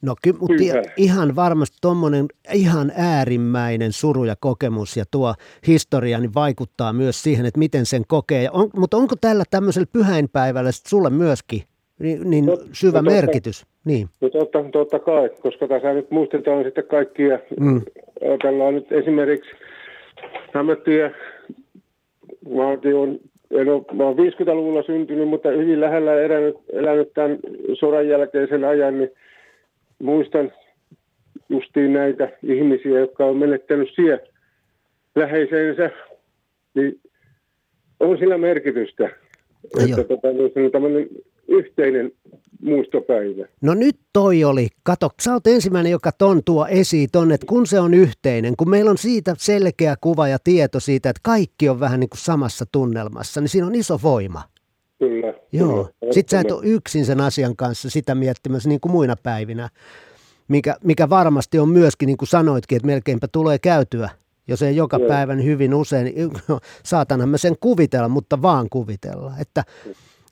No kyllä, mutta ihan varmasti tuommoinen ihan äärimmäinen suru ja kokemus ja tuo historia niin vaikuttaa myös siihen, että miten sen kokee. Ja on, mutta onko tällä tämmöisellä pyhäinpäivällä sit sulle myöskin niin, niin syvä no totta. merkitys? Niin. No totta, totta kai, koska tässä nyt muistetaan sitten kaikkia. Mm. Ajatellaan nyt esimerkiksi tämmöisiä, mä ole, mä oon 50-luvulla syntynyt, mutta hyvin lähellä elänyt, elänyt tämän sodan jälkeisen ajan, niin muistan justiin näitä ihmisiä, jotka on menettänyt siellä läheisensä, niin on sillä merkitystä. Että tota, niin tämmöinen yhteinen muistopäivä. No nyt toi oli, kato, sä oot ensimmäinen, joka ton tuo esiin ton, että kun se on yhteinen, kun meillä on siitä selkeä kuva ja tieto siitä, että kaikki on vähän niin kuin samassa tunnelmassa, niin siinä on iso voima. Kyllä. Joo. kyllä. Sitten sä et ole yksin sen asian kanssa sitä miettimässä niin kuin muina päivinä, mikä, mikä varmasti on myöskin, niin kuin sanoitkin, että melkeinpä tulee käytyä, jos ei joka Joo. päivä, niin hyvin usein. No, saatanhan mä sen kuvitella, mutta vaan kuvitella. Että,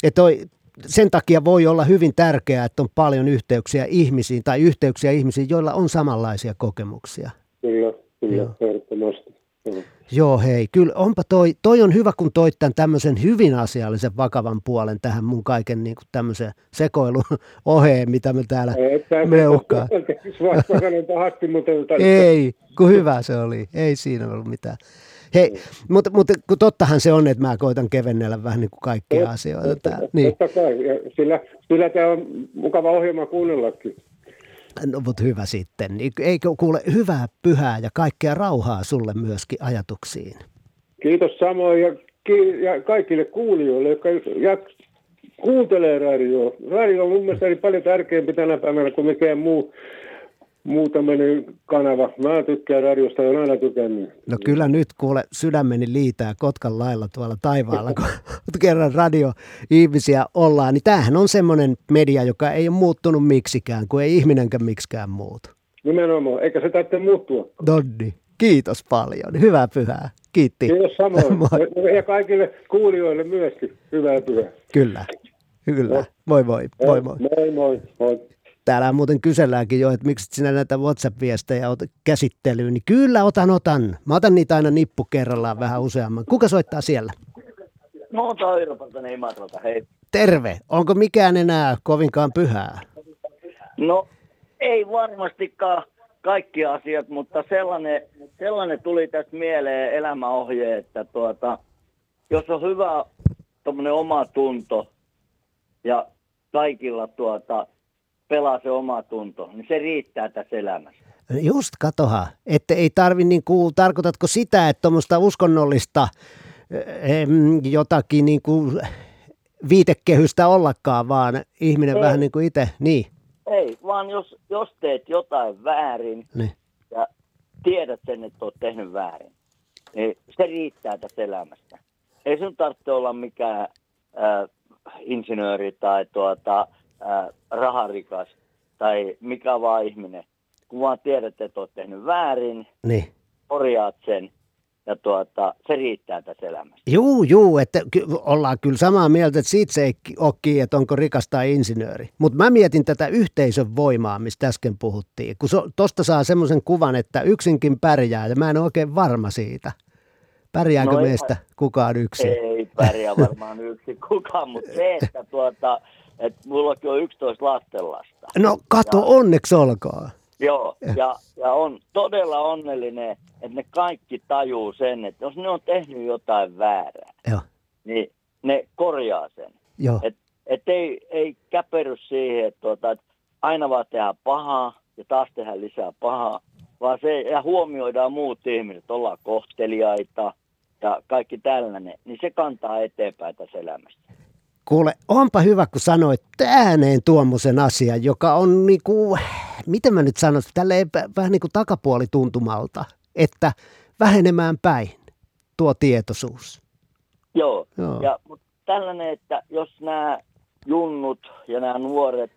että toi, sen takia voi olla hyvin tärkeää, että on paljon yhteyksiä ihmisiin tai yhteyksiä ihmisiin, joilla on samanlaisia kokemuksia. Kyllä, kyllä, Joo. ehdottomasti. Joo. Joo, hei, kyllä onpa toi, toi on hyvä, kun toit tämän tämmöisen hyvin asiallisen vakavan puolen tähän mun kaiken niin kuin tämmöisen sekoilun oheen, mitä me täällä meuhkaa. Ei, kun hyvä se oli, ei siinä ollut mitään. Hei, mutta, mutta kun tottahan se on, että mä koitan kevennellä vähän niin kuin kaikkia asioita täällä. Niin, Totta kai, ja sillä, sillä tämä on mukava ohjelma kuunnellakin. no, mutta hyvä sitten. Eikö kuule hyvää pyhää ja kaikkea rauhaa sulle myöskin ajatuksiin? Kiitos samoin ja, ki- ja kaikille kuulijoille, jotka jak- kuuntelee radioa. Radio on mun mielestä paljon tärkeämpi tänä päivänä kuin mikään muu, muu tämmöinen kanava. Mä tykkään radiosta olen aina tykännyt. No kyllä nyt kuule sydämeni liitää Kotkan lailla tuolla taivaalla, kun kerran radio-ihmisiä ollaan. Niin tämähän on semmoinen media, joka ei ole muuttunut miksikään, kun ei ihminenkään miksikään muutu. Nimenomaan, eikä se tarvitse muuttua. Donni, kiitos paljon. Hyvää pyhää. Kiitti. Kiitos samoin. Moi. ja kaikille kuulijoille myöskin. Hyvää pyhää. Kyllä, kyllä. Moi moi, moi moi. Moi moi. moi. Täällä muuten kyselläänkin jo, että miksi sinä näitä WhatsApp-viestejä ot käsittelyyn. Niin kyllä otan, otan. Mä otan niitä aina nippu kerrallaan vähän useamman. Kuka soittaa siellä? No, ne Imatralta, hei. Terve. Onko mikään enää kovinkaan pyhää? No, ei varmastikaan kaikki asiat, mutta sellainen, sellainen tuli tästä mieleen elämäohje, että tuota, jos on hyvä tuommoinen oma tunto ja kaikilla tuota, pelaa se oma tunto, niin se riittää tässä elämässä. Just katoha, että ei tarvi niin kuin, tarkoitatko sitä, että tuommoista uskonnollista em, jotakin niin kuin viitekehystä ollakaan, vaan ihminen Ei. vähän niin kuin itse, niin, Ei, vaan jos, jos teet jotain väärin niin. ja tiedät sen, että olet tehnyt väärin, niin se riittää tässä elämästä. Ei sun tarvitse olla mikään äh, insinööri tai tuota, äh, raharikas tai mikä vaan ihminen. Kun vaan tiedät, että olet tehnyt väärin, niin. korjaat sen ja tuota, se riittää tässä elämässä. Juu, juu, että ky- ollaan kyllä samaa mieltä, että siitä se ei ole kiinni, että onko rikas tai insinööri. Mutta mä mietin tätä yhteisön voimaa, mistä äsken puhuttiin. Kun so, tosta saa semmoisen kuvan, että yksinkin pärjää, ja mä en ole oikein varma siitä. Pärjääkö No no ei- meistä kukaan yksin? Ei pärjää varmaan yksi kukaan, mutta se, että tuota, että mullakin on 11 lastenlasta. No kato, onneksi olkoon. Joo, ja, ja on todella onnellinen, että ne kaikki tajuu sen, että jos ne on tehnyt jotain väärää, Joo. niin ne korjaa sen. Joo. Et, et ei, ei käpery siihen, että, tuota, että aina vaan tehdään pahaa ja taas tehdään lisää pahaa, vaan se, ja huomioidaan muut ihmiset, ollaan kohteliaita ja kaikki tällainen, niin se kantaa eteenpäin tässä elämässä. Kuule, onpa hyvä, kun sanoit ääneen tuommoisen asian, joka on niinku, miten mä nyt sanoisin, tälleen vä- vähän niin kuin takapuolituntumalta, että vähenemään päin tuo tietoisuus. Joo, Joo. Ja, mutta tällainen, että jos nämä junnut ja nämä nuoret,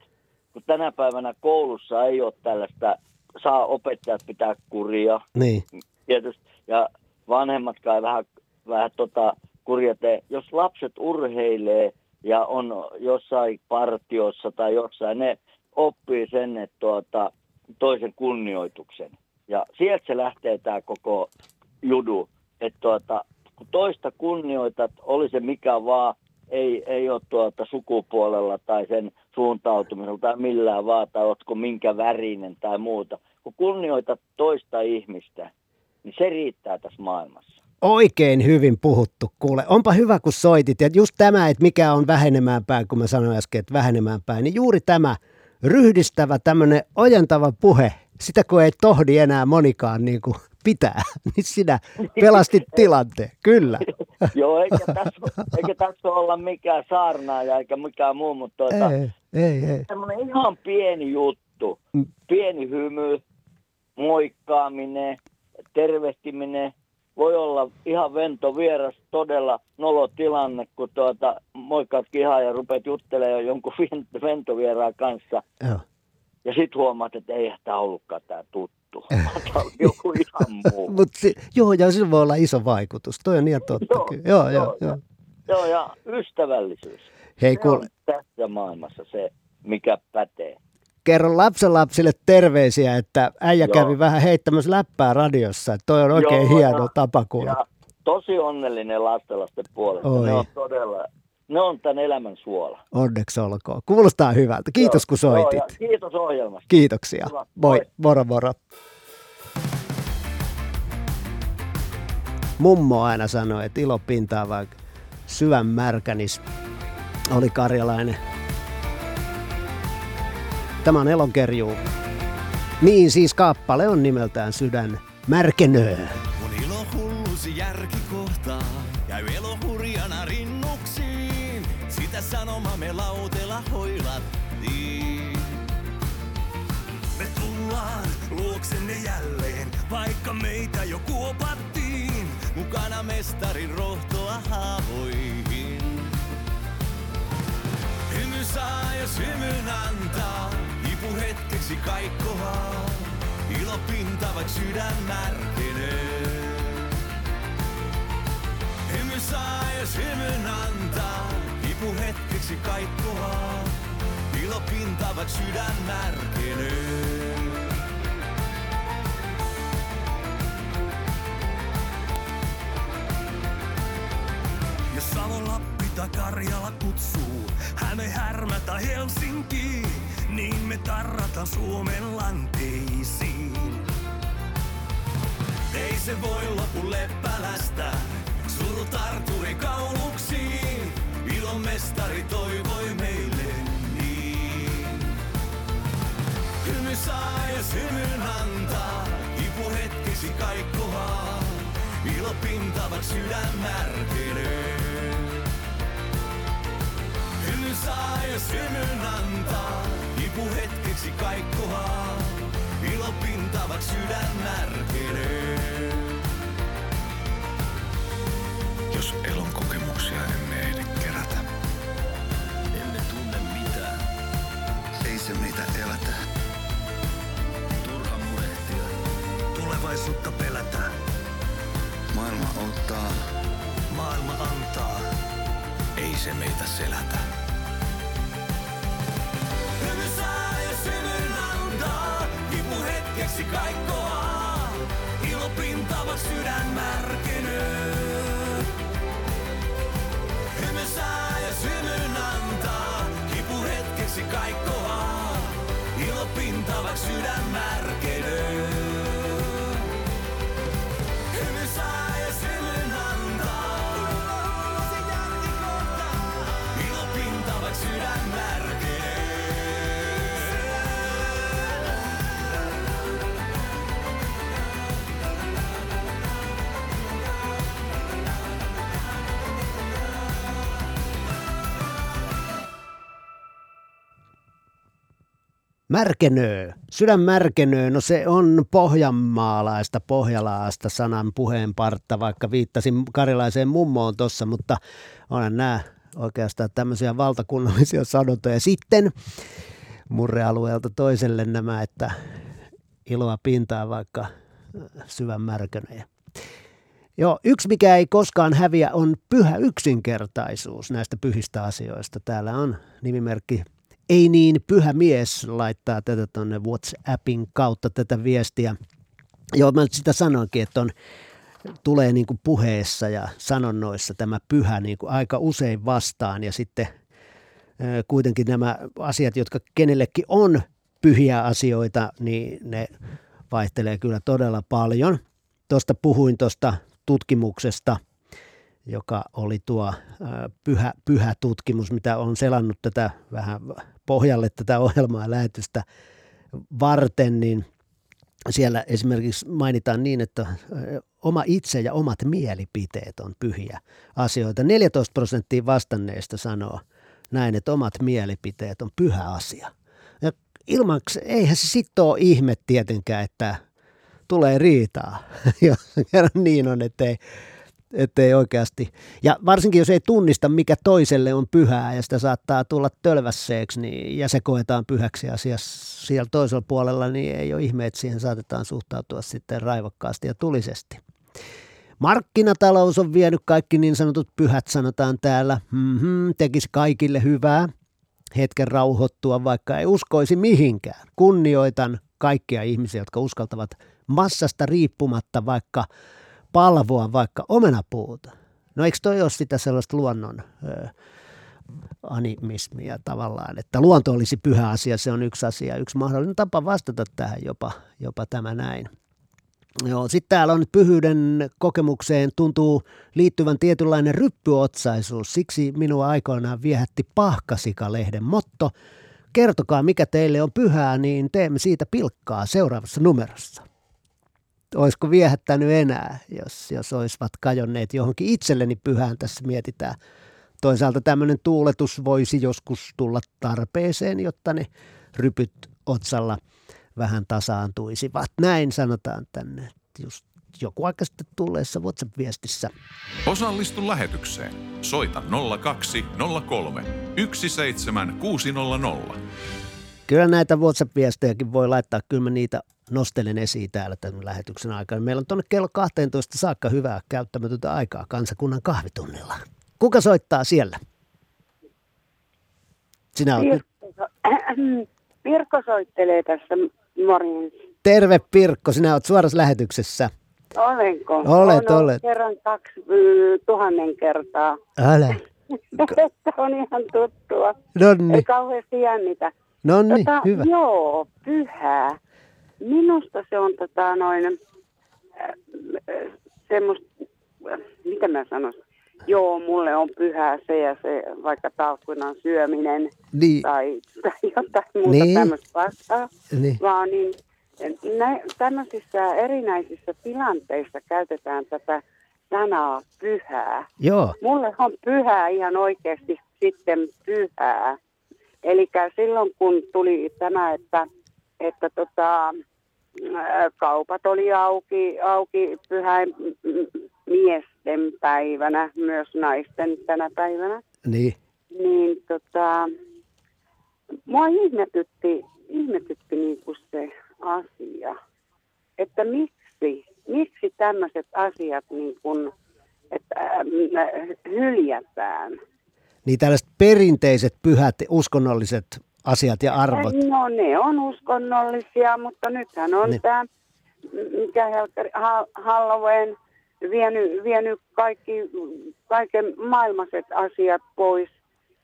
kun tänä päivänä koulussa ei ole tällaista, saa opettajat pitää kuria, Niin, tietysti, ja vanhemmatkaan ei vähän, vähän tota kuria tee. Jos lapset urheilee ja on jossain partiossa tai jossain, ne oppii sen, että tuota, toisen kunnioituksen. Ja sieltä se lähtee tämä koko judu, että tuota, kun toista kunnioitat, oli se mikä vaan, ei, ei ole tuota sukupuolella tai sen suuntautumisella tai millään vaan, tai ootko minkä värinen tai muuta. Kun kunnioitat toista ihmistä, niin se riittää tässä maailmassa. Oikein hyvin puhuttu. Kuule, onpa hyvä, kun soitit. Ja just tämä, että mikä on vähenemään päin, kun mä sanoin äsken, että vähenemään päin, niin juuri tämä ryhdistävä, tämmöinen ojentava puhe, sitä kun ei tohdi enää monikaan niin kuin pitää, niin sinä pelastit tilanteen. Kyllä. Joo, eikä tässä, eikä tässä olla mikään saarnaaja eikä mikään muu, mutta tuota, Ei, ei, ei. semmoinen ihan pieni juttu, pieni hymy, moikkaaminen, tervehtiminen, voi olla ihan vento vieras, todella nolo tilanne, kun tuota, moikkaat kihaa ja rupeat juttelemaan jonkun ventovieraan kanssa. Joo. Ja sitten huomaat, että ei tämä ollutkaan tämä tuttu. Tämä joku ihan muu. Mut si- joo, ja sillä voi olla iso vaikutus. Toi on ihan totta. Joo, kyllä. Joo, joo, joo, joo. Joo, ja ystävällisyys. Hei, se kuule, on tässä maailmassa se, mikä pätee. Kerro lapsenlapsille terveisiä, että äijä Joo. kävi vähän heittämässä läppää radiossa. Että toi on oikein Joo, hieno ja- tapa kuulla. Ja tosi onnellinen lastenlasten puolesta. Oi. Ne on todella, ne on tämän elämän suola. Onneksi olkoon. Kuulostaa hyvältä. Kiitos, kun soitit. Joo, kiitos ohjelmasta. Kiitoksia. Hyvä. Moi, moro moro. Mummo aina sanoi, että ilo pintaa vaikka syvän märkänis. Oli karjalainen. Tämä on elonkerjuu. Niin siis kappale on nimeltään Sydän märkenöö. Mun ilo hullusi järki kohtaa, käy elo hurjana rinnuksiin. Sitä sanomaa me lautella hoilattiin. Me tullaan luoksenne jälleen, vaikka meitä jo kuopattiin. Mukana mestarin rohtoa haavoihin. Hymy saa, jos hymyn antaa, hetkeksi kaikkohaa. Ilo pinta, vaik sydän märkenee. Hymy saa, jos hymyn antaa, ipu hetkeksi kaikkohaa. Ilo pinta, vaik sydän märkenee. Jos Salo, Lappi tai Karjala kutsuu, Häme, Härmä tai Helsinki, niin me tarrata Suomen lanteisiin. Ei se voi lopu leppälästä, suru tartui kauluksiin. Ilon mestari toivoi meille niin. Hymy saa, jos hymyn antaa, ipu hetkeksi kaikkohaa. Ilo pintavat sydän märkenee. jos hymyn antaa, kipu hetkeksi kaikkohaa. Ilo pintavaksi sydän märkenee. Jos elon kokemuksia emme ehdi kerätä, Emme tunne mitään, ei se meitä elätä. turha murehtia. Tulevaisuutta pelätä. Maailma ottaa, Maailma antaa, ei se meitä selätä. Sydän märkenee. Märkenöö, sydän märkenöö, no se on pohjanmaalaista, pohjalaasta sanan puheenpartta, vaikka viittasin karilaiseen mummoon tuossa, mutta onhan nämä oikeastaan tämmöisiä valtakunnallisia sanontoja. Sitten murrealueelta toiselle nämä, että iloa pintaa vaikka syvän märkönöjä. Joo, yksi mikä ei koskaan häviä on pyhä yksinkertaisuus näistä pyhistä asioista. Täällä on nimimerkki ei niin pyhä mies laittaa tätä tuonne WhatsAppin kautta tätä viestiä. Joo, mä sitä sanoinkin, että on, tulee niin kuin puheessa ja sanonnoissa tämä pyhä niin kuin aika usein vastaan ja sitten kuitenkin nämä asiat, jotka kenellekin on pyhiä asioita, niin ne vaihtelee kyllä todella paljon. Tuosta puhuin tuosta tutkimuksesta, joka oli tuo pyhä, pyhä tutkimus, mitä on selannut tätä vähän pohjalle tätä ohjelmaa lähetystä varten, niin siellä esimerkiksi mainitaan niin, että ö, oma itse ja omat mielipiteet on pyhiä asioita. 14 prosenttia vastanneista sanoo näin, että omat mielipiteet on pyhä asia. Ja ilmaksi, eihän se ole ihme tietenkään, että tulee riitaa, jos kerran niin on, ettei, ettei oikeasti. Ja varsinkin jos ei tunnista, mikä toiselle on pyhää ja sitä saattaa tulla tölvässeeksi niin, ja se koetaan pyhäksi asiassa siellä toisella puolella, niin ei ole ihme, että siihen saatetaan suhtautua sitten raivokkaasti ja tulisesti. Markkinatalous on vienyt kaikki niin sanotut pyhät, sanotaan täällä. Mm-hmm, tekisi kaikille hyvää. Hetken rauhoittua, vaikka ei uskoisi mihinkään. Kunnioitan kaikkia ihmisiä, jotka uskaltavat massasta riippumatta vaikka palvoa vaikka omenapuuta. No eikö toi ole sitä sellaista luonnon ö, animismia tavallaan, että luonto olisi pyhä asia, se on yksi asia, yksi mahdollinen tapa vastata tähän jopa, jopa tämä näin. Joo, sitten täällä on pyhyyden kokemukseen tuntuu liittyvän tietynlainen ryppyotsaisuus, siksi minua aikoinaan viehätti Pahkasika-lehden motto. Kertokaa mikä teille on pyhää, niin teemme siitä pilkkaa seuraavassa numerossa. Olisiko viehättänyt enää, jos, jos olisivat kajonneet johonkin itselleni pyhään, tässä mietitään. Toisaalta tämmöinen tuuletus voisi joskus tulla tarpeeseen, jotta ne rypyt otsalla vähän tasaantuisivat. Näin sanotaan tänne just joku aika sitten tulleessa WhatsApp-viestissä. Osallistu lähetykseen. Soita 0203 17600. Kyllä näitä WhatsApp-viestejäkin voi laittaa, kyllä niitä nostelen esiin täällä tämän lähetyksen aikana. Meillä on tuonne kello 12 saakka hyvää käyttämätöntä aikaa kansakunnan kahvitunnilla. Kuka soittaa siellä? Sinä olet. Pirkko, Pirkko soittelee tässä, morjens. Terve Pirkko, sinä olet suorassa lähetyksessä. Olenko? Olet, on olet. kerran kaksi mm, tuhannen kertaa. Älä. On ihan tuttua. Nonni. Ei kauheasti jännitä. Nonni, Tota, hyvä. Joo, pyhää. Minusta se on tota noin, äh, äh, semmoista, äh, mitä mä sanoisin, joo, mulle on pyhää se ja se, vaikka talkkunan syöminen Niin. tai, tai jotain muuta Niin. tämmöistä vastaa, Niin. vaan niin nä, tämmöisissä erinäisissä tilanteissa käytetään tätä sanaa pyhää. Joo. Mulle on pyhää ihan oikeasti sitten pyhää. Eli silloin kun tuli tämä, että, että tota, kaupat oli auki, auki pyhän m- miesten päivänä, myös naisten tänä päivänä, Niin. niin tota, mua ihmetytti, ihmetytti niin kuin se asia, että miksi, miksi tämmöiset asiat niin kuin, että m- hyljätään. Niin tällaiset perinteiset pyhät uskonnolliset asiat ja arvot. No ne on uskonnollisia, mutta nythän on Ne. tämä, mikä helkkari, ha- Halloween, vienyt, vienyt kaikki, kaiken maailmaiset asiat pois.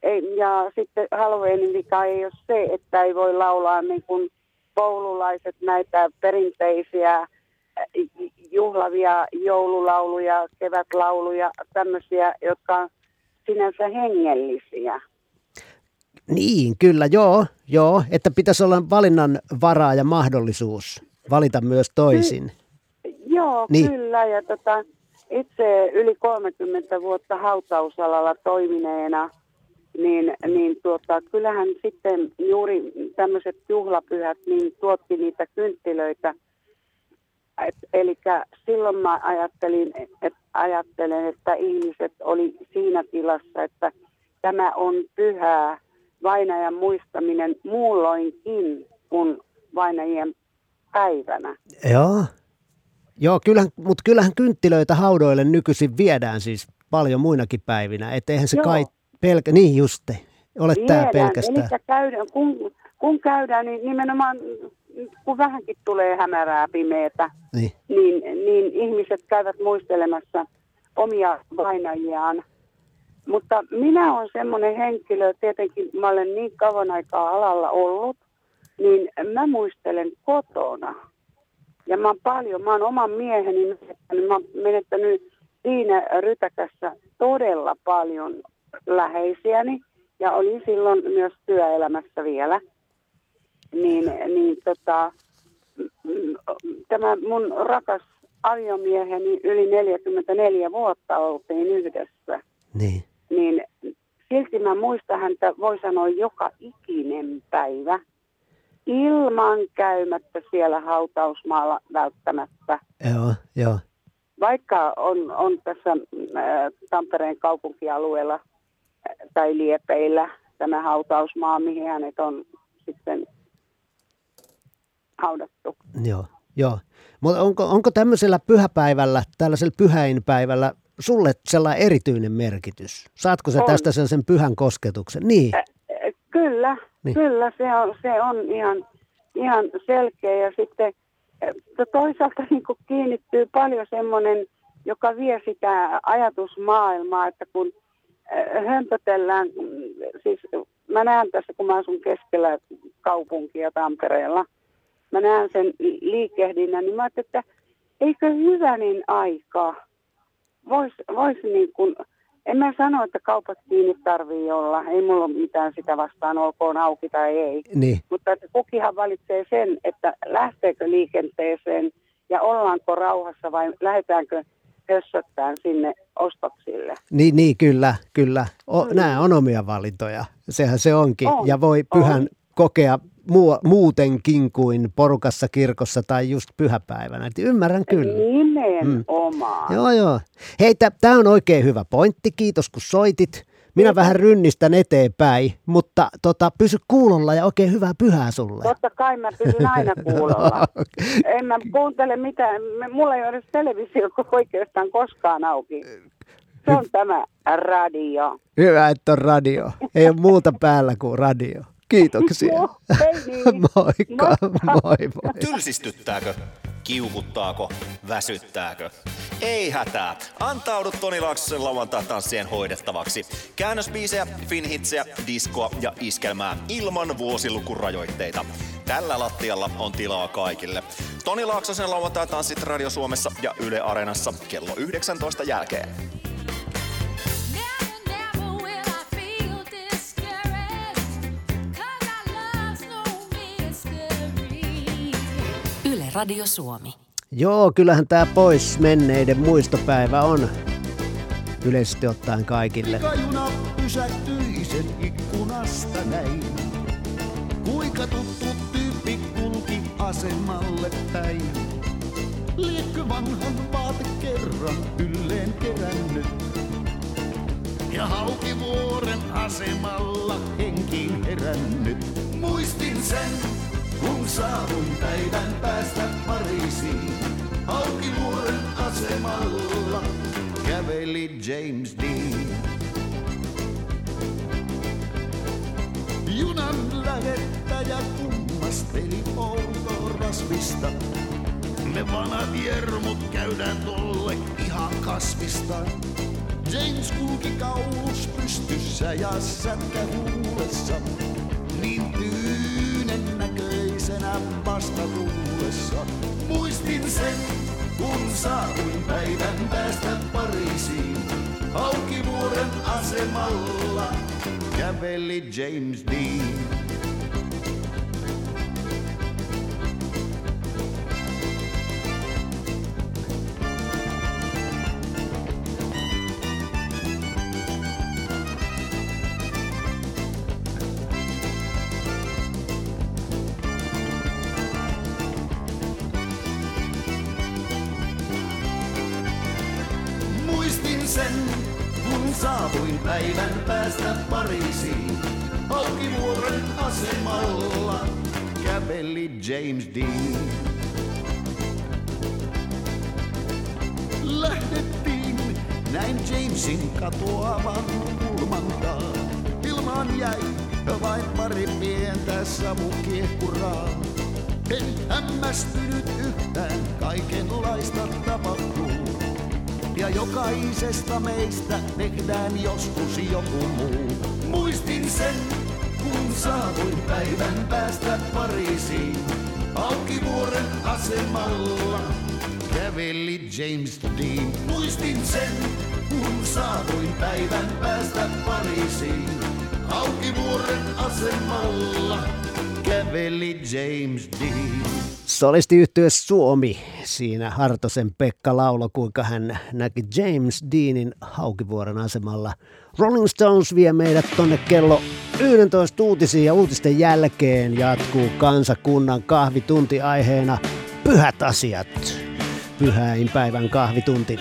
Ei, ja sitten Halloweenin vika ei ole se, että ei voi laulaa niin kuin koululaiset näitä perinteisiä äh, juhlavia joululauluja, kevätlauluja, tämmöisiä, jotka on sinänsä hengellisiä. Niin, kyllä, joo, joo, että pitäisi olla valinnan varaa ja mahdollisuus valita myös toisin. Joo, Niin. niin. kyllä. Ja tota, itse yli 30 vuotta hautausalalla toimineena, niin, niin tuota, kyllähän sitten juuri tämmöiset juhlapyhät niin tuotti niitä kynttilöitä. Et, eli silloin mä ajattelin, et, ajattelen, että ihmiset oli siinä tilassa, että tämä on pyhää vainajan muistaminen muulloinkin kuin vainajien päivänä. Joo. Joo, kyllähän, mutta kyllähän kynttilöitä haudoille nykyisin viedään siis paljon muinakin päivinä. Että eihän se Joo. kai pelkä... Niin juste, ole tämä pelkästään. Eli käydään, kun, kun käydään, niin nimenomaan kun vähänkin tulee hämärää pimeätä, Niin. niin, niin ihmiset käyvät muistelemassa omia vainajiaan. Mutta minä olen semmoinen henkilö, tietenkin mä olen niin kauan aikaa alalla ollut, niin mä muistelen kotona. Ja mä oon paljon, mä oon oman mieheni menettänyt, mä oon menettänyt siinä rytäkässä todella paljon läheisiäni ja olin silloin myös työelämässä vielä. Niin, niin tota, tämä mun rakas aviomieheni yli 44 vuotta oltiin yhdessä. Niin. Niin silti mä muistan häntä, voi sanoa joka ikinen päivä, ilman käymättä siellä hautausmaalla välttämättä. Joo, joo. Vaikka on, on tässä äh, Tampereen kaupunkialueella äh, tai Liepeillä tämä hautausmaa, mihin hänet on sitten haudattu. Joo, joo. Mutta onko, onko tämmöisellä pyhäpäivällä, tällaisella pyhäinpäivällä sulle sellainen erityinen merkitys? Saatko sä On. tästä sellaisen pyhän kosketuksen? Niin, Kyllä, Niin. kyllä se on, se on ihan, ihan selkeä ja sitten äh, toisaalta niin kiinnittyy paljon semmoinen, joka vie sitä ajatusmaailmaa, että kun hömpötellään, mm, siis mä näen tässä, kun mä asun keskellä kaupunkia Tampereella, mä näen sen liikehdinnän, niin mä ajattelin, että eikö hyvänin aika voisi vois niin kuin, en mä sano, että kaupat kiinni tarvii olla. Ei mulla ole mitään sitä vastaan, olkoon auki tai ei. niin. Mutta että kukihan valitsee sen, että lähteekö liikenteeseen ja ollaanko rauhassa vai lähdetäänkö hössöttään sinne ostoksille. Niin, niin kyllä, kyllä. O, Nämä on omia valintoja. Sehän se onkin. On, ja voi pyhän kokea muu, muutenkin kuin porukassa kirkossa tai just pyhäpäivänä. Et ymmärrän kyllä. Nimenomaan. Joo, joo. Hei, tämä on oikein hyvä pointti. Kiitos kun soitit. Minä vähän rynnistän eteenpäin, mutta tota, pysy kuulolla ja oikein hyvää pyhää sulle. Totta kai mä pysyn aina kuulolla. En mä kuuntele mitään. Mulla ei ole edes televisio oikeastaan koskaan auki. Se on tämä radio. Hyvä, että on radio. Ei ole muuta päällä kuin radio. Kiitoksia. Joo, hei niin. Moikka, moi moi. Tylsistyttääkö? Kiukuttaako? Väsyttääkö? Ei hätää. Antaudu Toni Laaksosen lauantai-tanssien hoidettavaksi. Käännösbiisejä, finhitsejä, diskoa ja iskelmää ilman vuosilukurajoitteita. Tällä lattialla on tilaa kaikille. Toni Laaksosen lauantai-tanssit Radio Suomessa ja Yle Areenassa kello 19 jälkeen. Yle Radio Suomi. Joo, kyllähän tämä pois menneiden muistopäivä on yleisesti ottaen kaikille. Pikajuna pysähtyi sen ikkunasta näin. Kuinka tuttu tyyppi kulki asemalle päin. Liekkö vanhan vaate kerran ylleen kerännyt. Ja Haukivuoren asemalla henkiin herännyt. Muistin sen, kun saavuin päivän päästä Pariisiin. Haukivuoren asemalla käveli James Dean. Junan lähettäjä kummasteli outoa rasvista. Me vanat jermut käydään tolle ihan kasvista. James kulki kaulus pystyssä ja sätkä huulessa. Niin tyynen näköisenä vastatuulessa. Muistin sen, kun saavuin päivän päästä Pariisiin. Haukivuoren asemalla käveli James Dean. Katoavan kulmantaa. Ilmaan jäi vain pari pientä savukiehkuraa. En hämmästynyt yhtään, kaikenlaista tapahtuu. Ja jokaisesta meistä tehdään joskus joku muu. Muistin sen, kun saavuin päivän päästä Pariisiin. Aukivuoren asemalla käveli James Dean. Muistin sen, kun saavuin päivän päästä Pariisiin. Aukivuoren asemalla käveli James Dean. Solisti yhtyä Suomi. Siinä Hartosen Pekka laulo, kuinka hän näki James Deanin Haukivuoren asemalla. Rolling Stones vie meidät tonne kello 11 uutisiin ja uutisten jälkeen jatkuu kansakunnan kahvitunti aiheena pyhät asiat. Pyhäin päivän kahvitunti.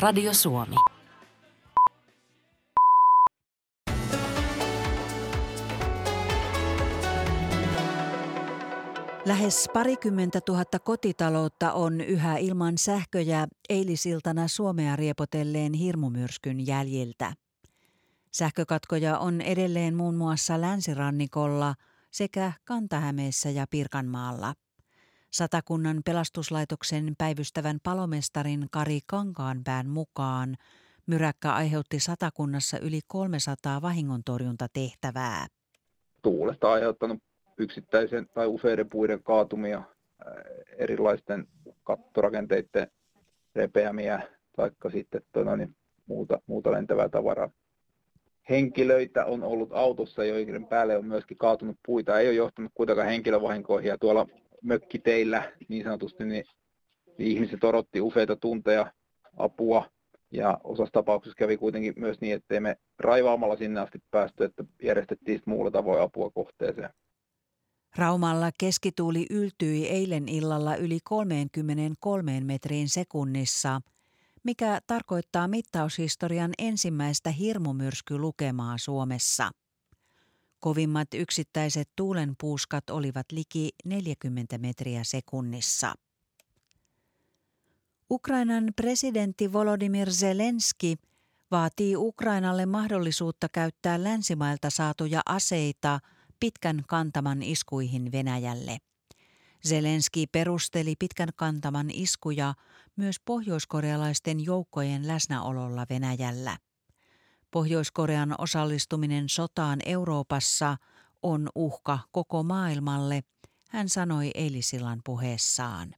Radio Suomi. Lähes parikymmentä tuhatta kotitaloutta on yhä ilman sähköjä eilisiltana Suomea riepotelleen hirmumyrskyn jäljiltä. Sähkökatkoja on edelleen muun muassa länsirannikolla sekä Kantahämeessä ja Pirkanmaalla. Satakunnan pelastuslaitoksen päivystävän palomestarin Kari Kankaanpään mukaan myräkkä aiheutti Satakunnassa yli 300 vahingontorjuntatehtävää. Tuulesta aiheuttanut yksittäisen tai useiden puiden kaatumia, erilaisten kattorakenteiden repeämiä, taikka sitten tuota, niin muuta, muuta lentävää tavaraa. Henkilöitä on ollut autossa, joiden päälle on myöskin kaatunut puita. Ei ole johtanut kuitenkaan henkilövahinkoihin ja tuolla mökkiteillä niin sanotusti niin, niin ihmiset odotti useita tunteja apua ja osassa tapauksessa kävi kuitenkin myös niin, että me raivaamalla sinne asti päästy, että järjestettiin muulla tavoin apua kohteeseen. Raumalla keskituuli yltyi eilen illalla yli 33 metriin sekunnissa, mikä tarkoittaa mittaushistorian ensimmäistä hirmumyrskylukemaa Suomessa. Kovimmat yksittäiset tuulenpuuskat olivat liki 40 metriä sekunnissa. Ukrainan presidentti Volodymyr Zelenski vaatii Ukrainalle mahdollisuutta käyttää länsimailta saatuja aseita pitkän kantaman iskuihin Venäjälle. Zelenski perusteli pitkän kantaman iskuja myös pohjoiskorealaisten joukkojen läsnäololla Venäjällä. Pohjois-Korean osallistuminen sotaan Euroopassa on uhka koko maailmalle, hän sanoi eilisillan puheessaan.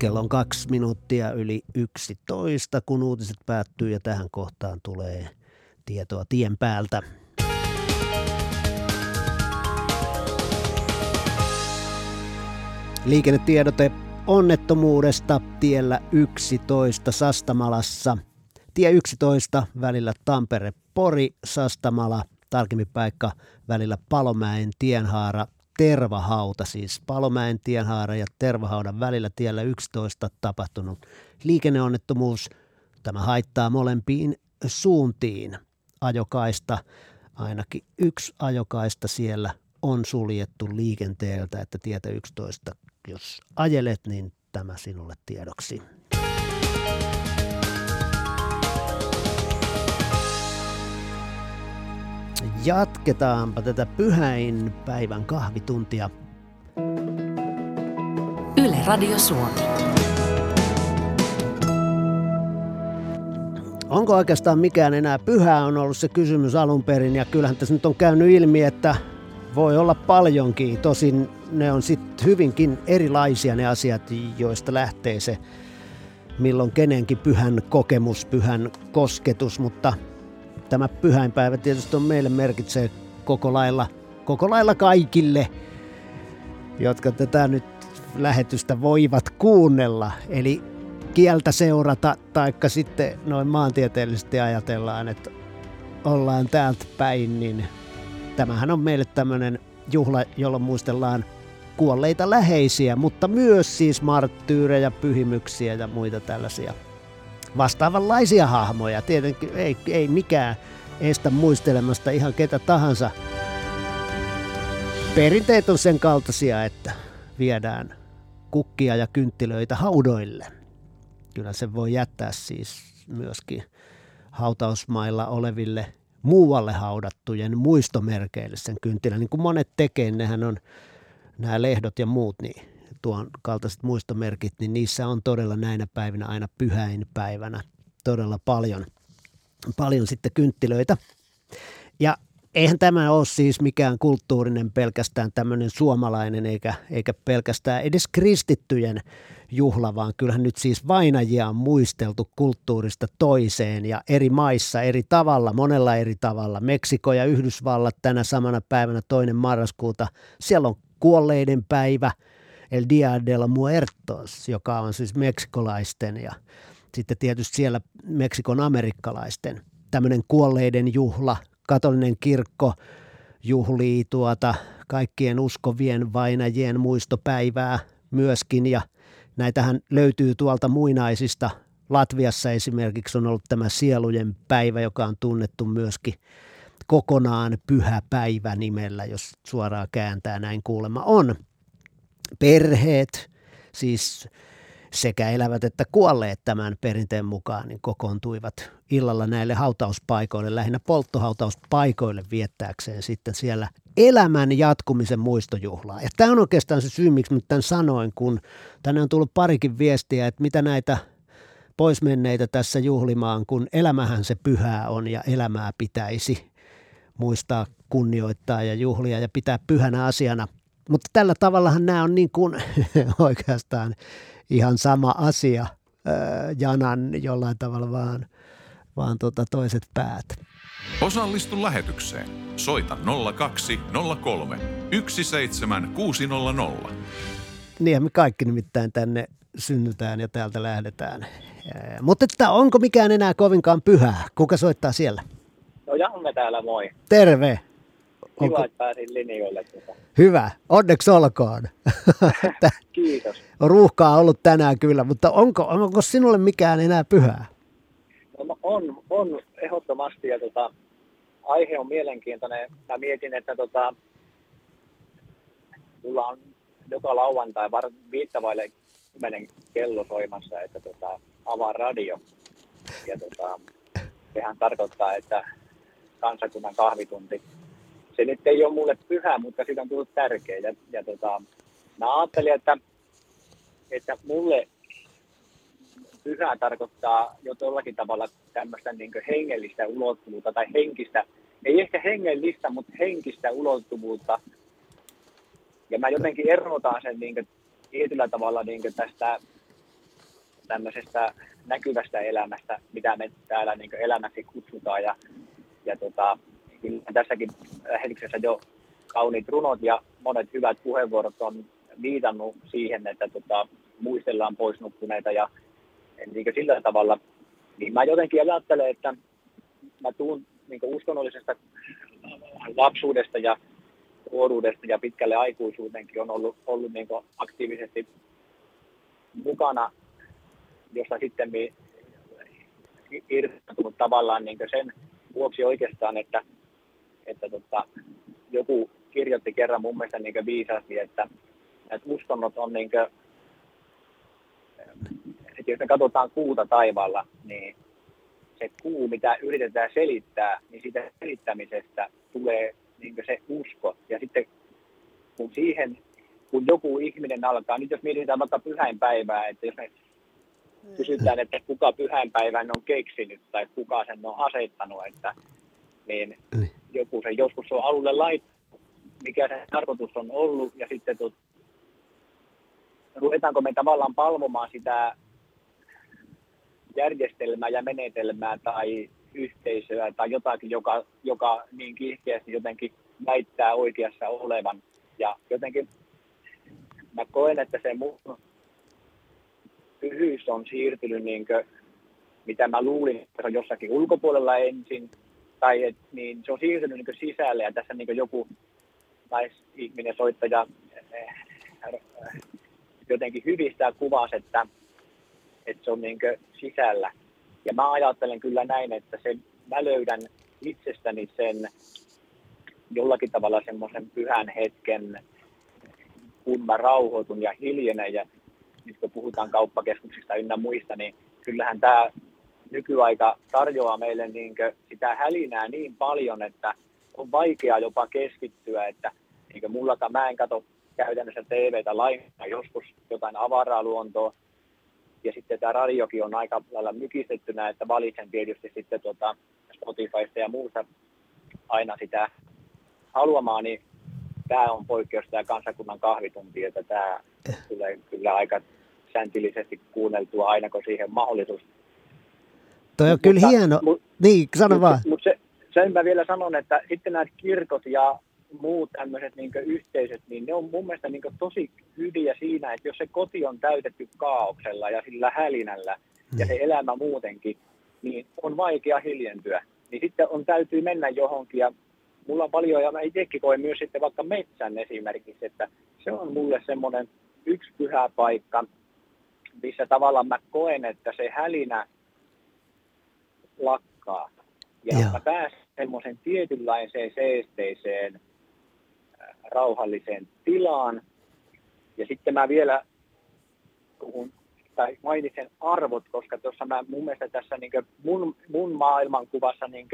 Kello on kaksi minuuttia yli yksitoista, kun uutiset päättyy ja tähän kohtaan tulee tietoa tien päältä. Liikennetiedote onnettomuudesta tiellä 11 Sastamalassa. Tie 11 välillä Tampere-Pori, Sastamala, tarkemmin paikka välillä Palomäen tienhaara, Tervahauta, siis Palomäen tienhaara ja Tervahaudan välillä tiellä 11 tapahtunut liikenneonnettomuus. Tämä haittaa molempiin suuntiin ajokaista. Ainakin yksi ajokaista siellä on suljettu liikenteeltä, että tietä 11, jos ajelet, niin tämä sinulle tiedoksi. Jatketaanpa tätä pyhäin päivän kahvituntia. Yle Radio Suomi. Onko oikeastaan mikään enää pyhää on ollut se kysymys alun perin ja kyllähän tässä nyt on käynyt ilmi, että voi olla paljonkin. Tosin ne on sitten hyvinkin erilaisia ne asiat, joista lähtee se milloin kenenkin pyhän kokemus, pyhän kosketus, mutta tämä pyhäinpäivä tietysti on meille merkitsee koko lailla, koko lailla kaikille, jotka tätä nyt lähetystä voivat kuunnella. Eli kieltä seurata, taikka sitten noin maantieteellisesti ajatellaan, että ollaan täältä päin, niin tämähän on meille tämmöinen juhla, jolloin muistellaan kuolleita läheisiä, mutta myös siis marttyyrejä, pyhimyksiä ja muita tällaisia vastaavanlaisia hahmoja. Tietenkin ei, ei mikään estä muistelemasta ihan ketä tahansa. Perinteet on sen kaltaisia, että viedään kukkia ja kynttilöitä haudoille. Kyllä se voi jättää siis myöskin hautausmailla oleville muualle haudattujen muistomerkeille sen kynttilän. Niin kuin monet tekee, nehän on nämä lehdot ja muut, niin tuon kaltaiset muistomerkit, niin niissä on todella näinä päivinä aina pyhäin päivänä todella paljon, paljon sitten kynttilöitä. Ja eihän tämä ole siis mikään kulttuurinen pelkästään tämmöinen suomalainen eikä, eikä pelkästään edes kristittyjen juhla, vaan kyllähän nyt siis vainajia on muisteltu kulttuurista toiseen ja eri maissa eri tavalla, monella eri tavalla. Meksiko ja Yhdysvallat tänä samana päivänä toinen marraskuuta, siellä on kuolleiden päivä, El Dia de la Muertos, joka on siis meksikolaisten ja sitten tietysti siellä Meksikon amerikkalaisten tämmöinen kuolleiden juhla, katolinen kirkko juhlii tuota kaikkien uskovien vainajien muistopäivää myöskin ja Näitähän löytyy tuolta muinaisista. Latviassa esimerkiksi on ollut tämä sielujen päivä, joka on tunnettu myöskin kokonaan pyhä päivä nimellä, jos suoraan kääntää näin kuulemma on. Perheet, siis sekä elävät että kuolleet tämän perinteen mukaan, niin kokoontuivat illalla näille hautauspaikoille, lähinnä polttohautauspaikoille viettääkseen sitten siellä elämän jatkumisen muistojuhlaa. Ja tämä on oikeastaan se syy, miksi mä tämän sanoin, kun tänne on tullut parikin viestiä, että mitä näitä poismenneitä tässä juhlimaan, kun elämähän se pyhää on ja elämää pitäisi muistaa, kunnioittaa ja juhlia ja pitää pyhänä asiana. Mutta tällä tavallahan nämä on niin kuin oikeastaan ihan sama asia, janan jollain tavalla vaan, vaan tota toiset päät. Osallistu lähetykseen. Soita 0203 17600. Niin me kaikki nimittäin tänne synnytään ja täältä lähdetään. Mutta että onko mikään enää kovinkaan pyhää? Kuka soittaa siellä? No Janne täällä moi. Terve. Kiva, onko... että pääsin linjoille. Tuota. Hyvä, onneksi olkoon. Kiitos. on ruuhkaa ollut tänään kyllä, mutta onko, onko sinulle mikään enää pyhää? No, on, on ehdottomasti ja tota, aihe on mielenkiintoinen. Mä mietin, että tota, mulla on joka lauantai var, viittavaille kymmenen kello soimassa, että tota, avaa radio. Ja tota, sehän tarkoittaa, että kansakunnan kahvitunti se nyt ei ole mulle pyhä, mutta siitä on tullut tärkeä. Ja, ja tota, mä ajattelin, että, että mulle pyhä tarkoittaa jo tollakin tavalla tämmöistä niin hengellistä ulottuvuutta tai henkistä, ei ehkä hengellistä, mutta henkistä ulottuvuutta. Ja mä jotenkin erotan sen niin kuin, tietyllä tavalla niin kuin tästä tämmöisestä näkyvästä elämästä, mitä me täällä niin elämäksi kutsutaan. Ja, ja tota, tässäkin lähetyksessä jo kauniit runot ja monet hyvät puheenvuorot on viitannut siihen, että tota, muistellaan pois nukkuneita ja niin sillä tavalla, niin mä jotenkin ajattelen, että mä tuun niin uskonnollisesta lapsuudesta ja nuoruudesta ja pitkälle aikuisuutenkin on ollut, ollut niin aktiivisesti mukana, josta sitten irtautunut tavallaan niin sen vuoksi oikeastaan, että että tota, joku kirjoitti kerran mun mielestä niin viisaasti, että, että uskonnot on niin että jos me katsotaan kuuta taivaalla, niin se kuu, mitä yritetään selittää, niin siitä selittämisestä tulee niin se usko. Ja sitten kun siihen, kun joku ihminen alkaa, nyt jos mietitään vaikka pyhäinpäivää, että jos me kysytään, että kuka pyhäinpäivän on keksinyt tai kuka sen on asettanut, että niin, niin joku se joskus on alulle laittanut, mikä se tarkoitus on ollut, ja sitten tot, ruvetaanko me tavallaan palvomaan sitä järjestelmää ja menetelmää tai yhteisöä tai jotakin, joka, joka niin kiihkeästi jotenkin väittää oikeassa olevan. Ja jotenkin mä koen, että se mun pyhyys on siirtynyt niin kuin, mitä mä luulin, että se on jossakin ulkopuolella ensin, tai et, niin se on siirtynyt niin sisälle ja tässä niin joku naisihminen soittaja eh, jotenkin hyvistää kuvasi, että, että se on niin sisällä. Ja mä ajattelen kyllä näin, että se, mä löydän itsestäni sen jollakin tavalla semmoisen pyhän hetken, kun mä rauhoitun ja hiljenen ja nyt kun puhutaan kauppakeskuksista ynnä muista, niin kyllähän tämä nykyaika tarjoaa meille niin sitä hälinää niin paljon, että on vaikea jopa keskittyä, että niin mullakaan mä en katso käytännössä TVtä lainkaan, joskus jotain avaraa luontoa, ja sitten tämä radiokin on aika lailla mykistettynä, että valitsen tietysti sitten tuota Spotifysta ja muusta aina sitä haluamaan, niin tämä on poikkeus tämä kansakunnan kahvitunti, että tämä tulee kyllä aika säntillisesti kuunneltua aina, kun siihen mahdollisuus Toi on kyllä hieno. Mut, niin, sano mut, vaan. Mutta se, sen mä vielä sanon, että sitten nämä kirkot ja muut tämmöiset niin yhteisöt, niin ne on mun mielestä niin tosi hyviä siinä, että jos se koti on täytetty kaauksella ja sillä hälinällä ja se elämä muutenkin, niin on vaikea hiljentyä. Niin sitten on täytyy mennä johonkin ja mulla on paljon, ja mä itsekin koen myös sitten vaikka metsän esimerkiksi, että se on mulle semmoinen yksi pyhä paikka, missä tavallaan mä koen, että se hälinä lakkaa. Ja Joo. mä pääsen semmoisen tietynlaiseen seesteiseen rauhalliseen tilaan. Ja sitten mä vielä puhun, tai mainitsen arvot, koska tuossa mä mun mielestä tässä niin mun, mun maailmankuvassa niin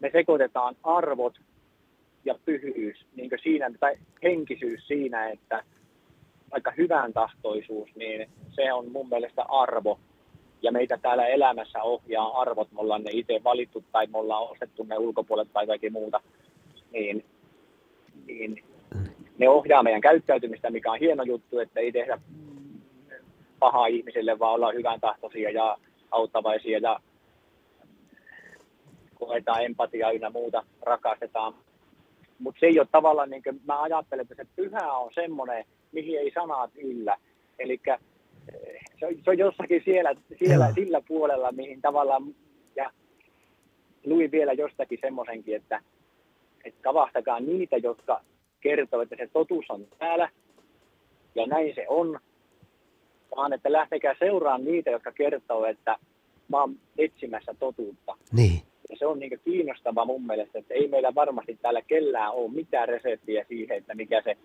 me sekoitetaan arvot ja pyhyys niin siinä, tai henkisyys siinä, että vaikka hyvän tahtoisuus, niin se on mun mielestä arvo. Ja meitä täällä elämässä ohjaa arvot, me ollaan ne itse valittu tai me ollaan ostettu ne ulkopuolelta tai jotakin muuta. Niin, niin ne ohjaa meidän käyttäytymistä, mikä on hieno juttu, että ei tehdä pahaa ihmiselle, vaan ollaan hyvän tahtoisia ja auttavaisia ja koetaan empatiaa ynnä muuta, rakastetaan. Mutta se ei ole tavallaan, niin kuin mä ajattelen, että se pyhä on semmoinen, mihin ei sanat yllä. Eli se on, se on jossakin siellä, siellä sillä puolella, mihin tavallaan, ja luin vielä jostakin semmoisenkin, että, että kavahtakaa niitä, jotka kertoo, että se totuus on täällä, ja näin se on, vaan että lähtekää seuraamaan niitä, jotka kertoo, että mä oon etsimässä totuutta. Niin. Ja se on niin kiinnostavaa mun mielestä, että ei meillä varmasti täällä kellään ole mitään reseptiä siihen, että mikä se,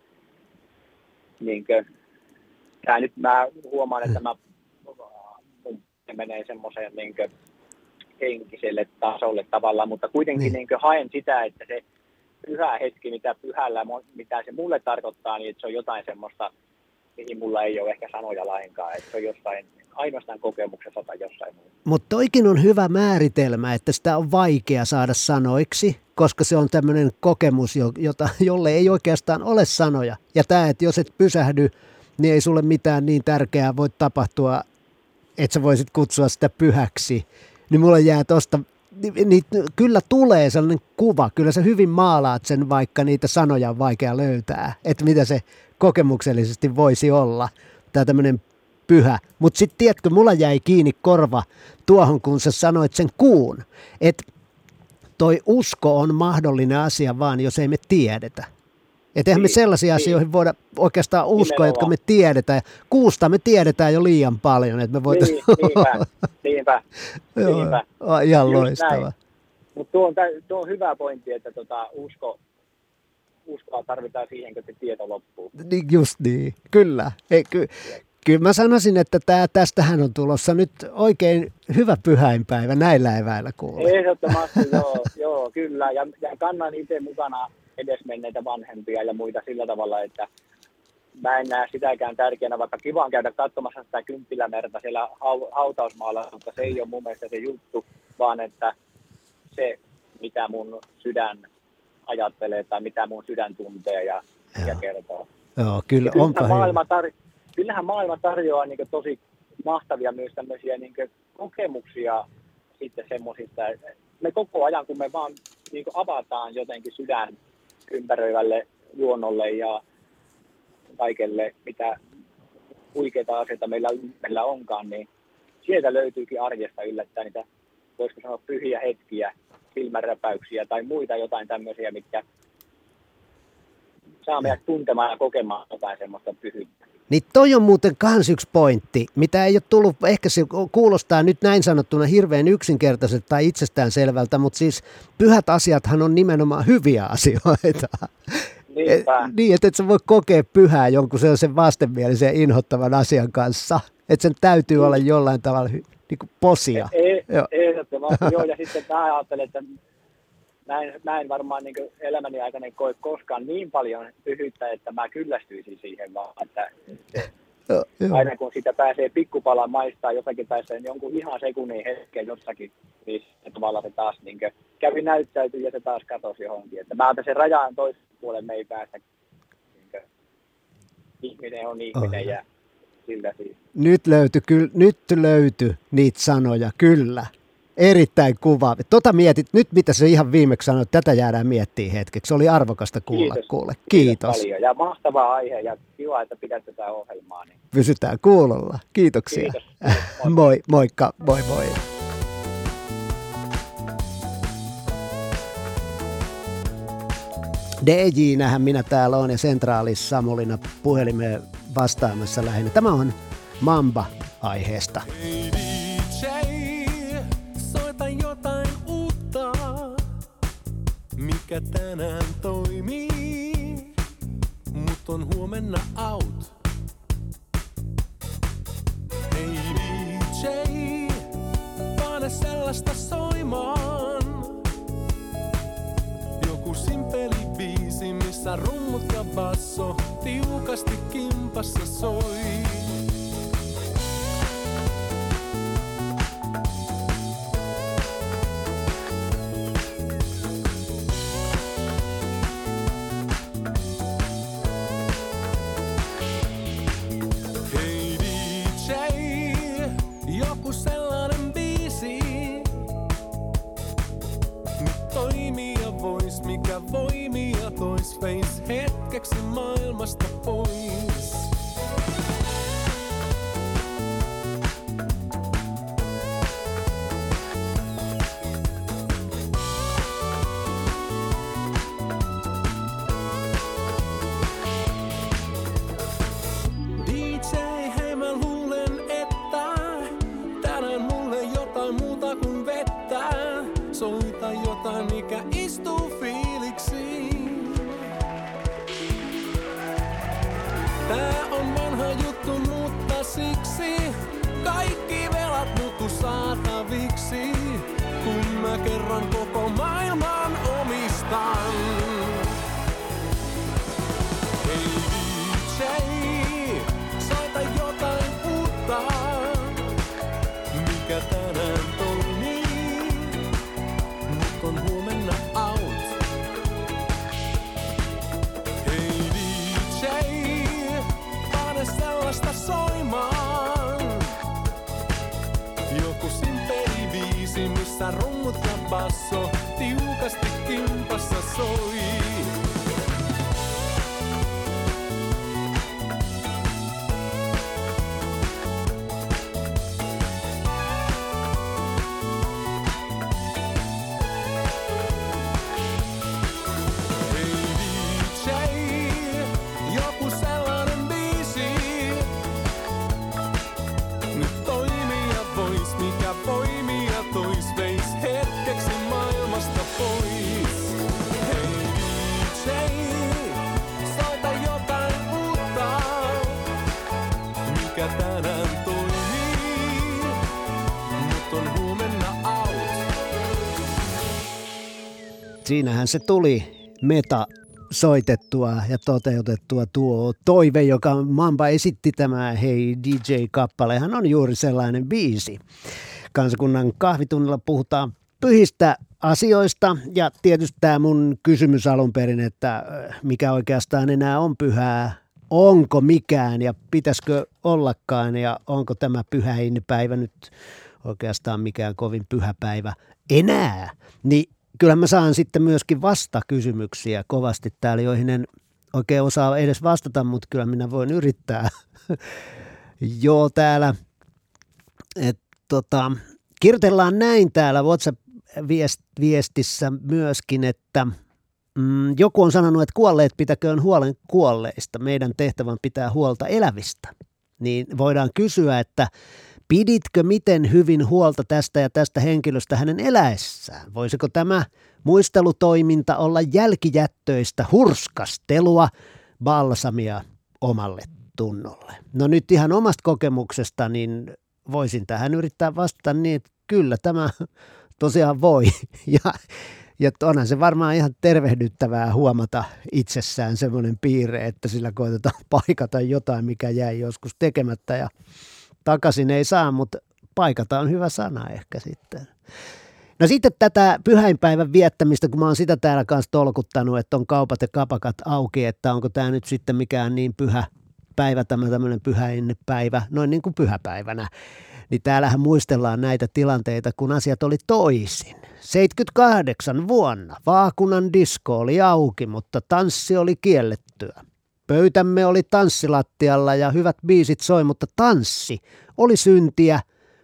niin kuin, tää nyt mä huomaan, että mä mun menee semmoiseen niin henkiselle tasolle tavallaan, mutta kuitenkin niin. Niin haen sitä, että se pyhä hetki, mitä pyhällä, mitä se mulle tarkoittaa, niin että se on jotain semmoista, mihin mulla ei ole ehkä sanoja lainkaan, että se on jostain ainoastaan kokemuksessa tai jossain muussa. Mutta toikin on hyvä määritelmä, että sitä on vaikea saada sanoiksi, koska se on tämmöinen kokemus, jota, jolle ei oikeastaan ole sanoja. Ja tämä, että jos et pysähdy, niin ei sulle mitään niin tärkeää voi tapahtua, että sä voisit kutsua sitä pyhäksi. Niin mulle jää tosta, niin, niin, kyllä tulee sellainen kuva, kyllä sä hyvin maalaat sen, vaikka niitä sanoja on vaikea löytää, että mitä se kokemuksellisesti voisi olla. Tämä tämmöinen pyhä. Mutta sitten tiedätkö, mulla jäi kiinni korva tuohon, kun sä sanoit sen kuun. Että toi usko on mahdollinen asia vaan, jos ei me tiedetä. Että eihän me sellaisia asioihin voida oikeastaan uskoa, jotka me tiedetään. Kuusta me tiedetään jo liian paljon, että me voitaisiin... Niin, niinpä, niinpä, niinpä. a- ihan Just loistava. Mutta tuo on, tuo on hyvä pointti, että tota, usko, uskoa tarvitaan siihen, kun se tieto loppuu. Niin, just niin, kyllä. Ei, ky, kyllä mä sanoisin, että tää, tästähän on tulossa nyt oikein hyvä pyhäinpäivä näillä eväillä kuule. Ehdottomasti, joo, joo, kyllä. Ja, ja kannan itse mukana edesmenneitä vanhempia ja muita sillä tavalla, että mä en näe sitäkään tärkeänä, vaikka kiva on käydä katsomassa sitä kymppilämerta siellä hau, hautausmaalla, mutta se ei ole mun mielestä se juttu, vaan että se, mitä mun sydän ajattelee tai mitä mun sydän tuntee ja, ja kertoo. Joo, kyllä, Ja onpa maailma tar- kyllähän maailma tarjoaa niin tosi mahtavia myös tämmöisiä niin kokemuksia sitten semmoisista. Me koko ajan, kun me vaan niin avataan jotenkin sydän ympäröivälle luonnolle ja kaikelle, mitä huikeita asioita meillä ympärillä onkaan, niin sieltä löytyykin arjesta yllättäen niitä, voisiko sanoa, pyhiä hetkiä, silmänräpäyksiä tai muita jotain tämmöisiä, mitkä saa meidät tuntemaan ja kokemaan jotain semmoista pyhyyttä. Niin toi on muuten kans yksi pointti, mitä ei ole tullut, ehkä se kuulostaa nyt näin sanottuna hirveän yksinkertaiselta tai itsestäänselvältä, mutta siis pyhät asiathan on nimenomaan hyviä asioita. Niinpä. niin, että et sä voi kokea pyhää jonkun sellaisen vastenmielisen inhottavan asian kanssa. Että sen täytyy olla jollain tavalla niin kuin posia. E- Joo. ehdottomasti joo, ja sitten mä ajattelen, että näin, näin varmaan niin elämäni aikana en koe koskaan niin paljon pyhyyttä, että mä kyllästyisin siihen, vaan että Joo, joo. aina kun sitä pääsee pikkupalan maistaa jossakin päässä niin jonkun ihan sekunnin hetken jossakin, niin tavallaan se taas niin kävi näyttäytyy ja se taas katosi johonkin. Että mä otan sen rajan toisen puolen, me ei päästä. Niin ihminen on ihminen Oi. ja sillä siis. Nyt löytyi, kyllä, nyt löytyi niitä sanoja, kyllä. Erittäin kuva. Tota mietit, nyt mitä se ihan viimeksi sanoi, tätä jäädään miettimään hetkeksi. Se oli arvokasta kuulla, Kiitos. kuule. Kiitos. Paljon. Ja mahtava aihe ja kiva, että pidät tätä ohjelmaa. Niin. Pysytään kuulolla. Kiitoksia. Kiitos. Moi, moikka, moi moi. DJ-nähän minä täällä on ja sentraalissa Samulina puhelimeen vastaamassa lähinnä. Tämä on Mamba-aiheesta. DJ, soita mikä tänään toimii, mut on huomenna out. Hei DJ, pane sellaista soimaan. Joku simpeli biisi, missä rummut ja basso tiukasti kimpassa soi. Voimia tois, veis hetkeksi maailmasta pois. Saataviksi. Kun mä kerran koko maailman omistan. Missä rummut ja basso tiukasti kimpassa soi. Siinähän se tuli meta soitettua ja toteutettua tuo toive, joka Mamba esitti tämä Hei DJ-kappalehan on juuri sellainen biisi. Kansakunnan kahvitunnilla puhutaan pyhistä asioista ja tietysti tämä mun kysymys alun perin, että äh, mikä oikeastaan enää on pyhää, onko mikään ja pitäisikö ollakaan ja onko tämä pyhäinpäivä nyt oikeastaan mikään kovin pyhä päivä enää, niin kyllä mä saan sitten myöskin vastakysymyksiä kovasti täällä, joihin en oikein osaa edes vastata, mutta kyllä minä voin yrittää. Joo, täällä et, tota, kirjoitellaan näin täällä WhatsApp-viestissä myöskin, että mm, joku on sanonut, että kuolleet pitäköön huolen kuolleista. Meidän tehtävän pitää huolta elävistä. Niin voidaan kysyä, että Piditkö miten hyvin huolta tästä ja tästä henkilöstä hänen eläessään? Voisiko tämä muistelutoiminta olla jälkijättöistä hurskastelua, balsamia omalle tunnolle? No nyt ihan omasta kokemuksesta, niin voisin tähän yrittää vastata niin, että kyllä tämä tosiaan voi. Ja, ja onhan se varmaan ihan tervehdyttävää huomata itsessään semmoinen piirre, että sillä koitetaan paikata jotain, mikä jäi joskus tekemättä ja takaisin ei saa, mutta paikata on hyvä sana ehkä sitten. No sitten tätä pyhäinpäivän viettämistä, kun mä oon sitä täällä kanssa tolkuttanut, että on kaupat ja kapakat auki, että onko tämä nyt sitten mikään niin pyhä päivä, tämä tämmöinen pyhäinpäivä, noin niin kuin pyhäpäivänä. Niin täällähän muistellaan näitä tilanteita, kun asiat oli toisin. 78 vuonna vaakunan disko oli auki, mutta tanssi oli kiellettyä. Pöytämme oli tanssilattialla ja hyvät biisit soi, mutta tanssi oli syntiä,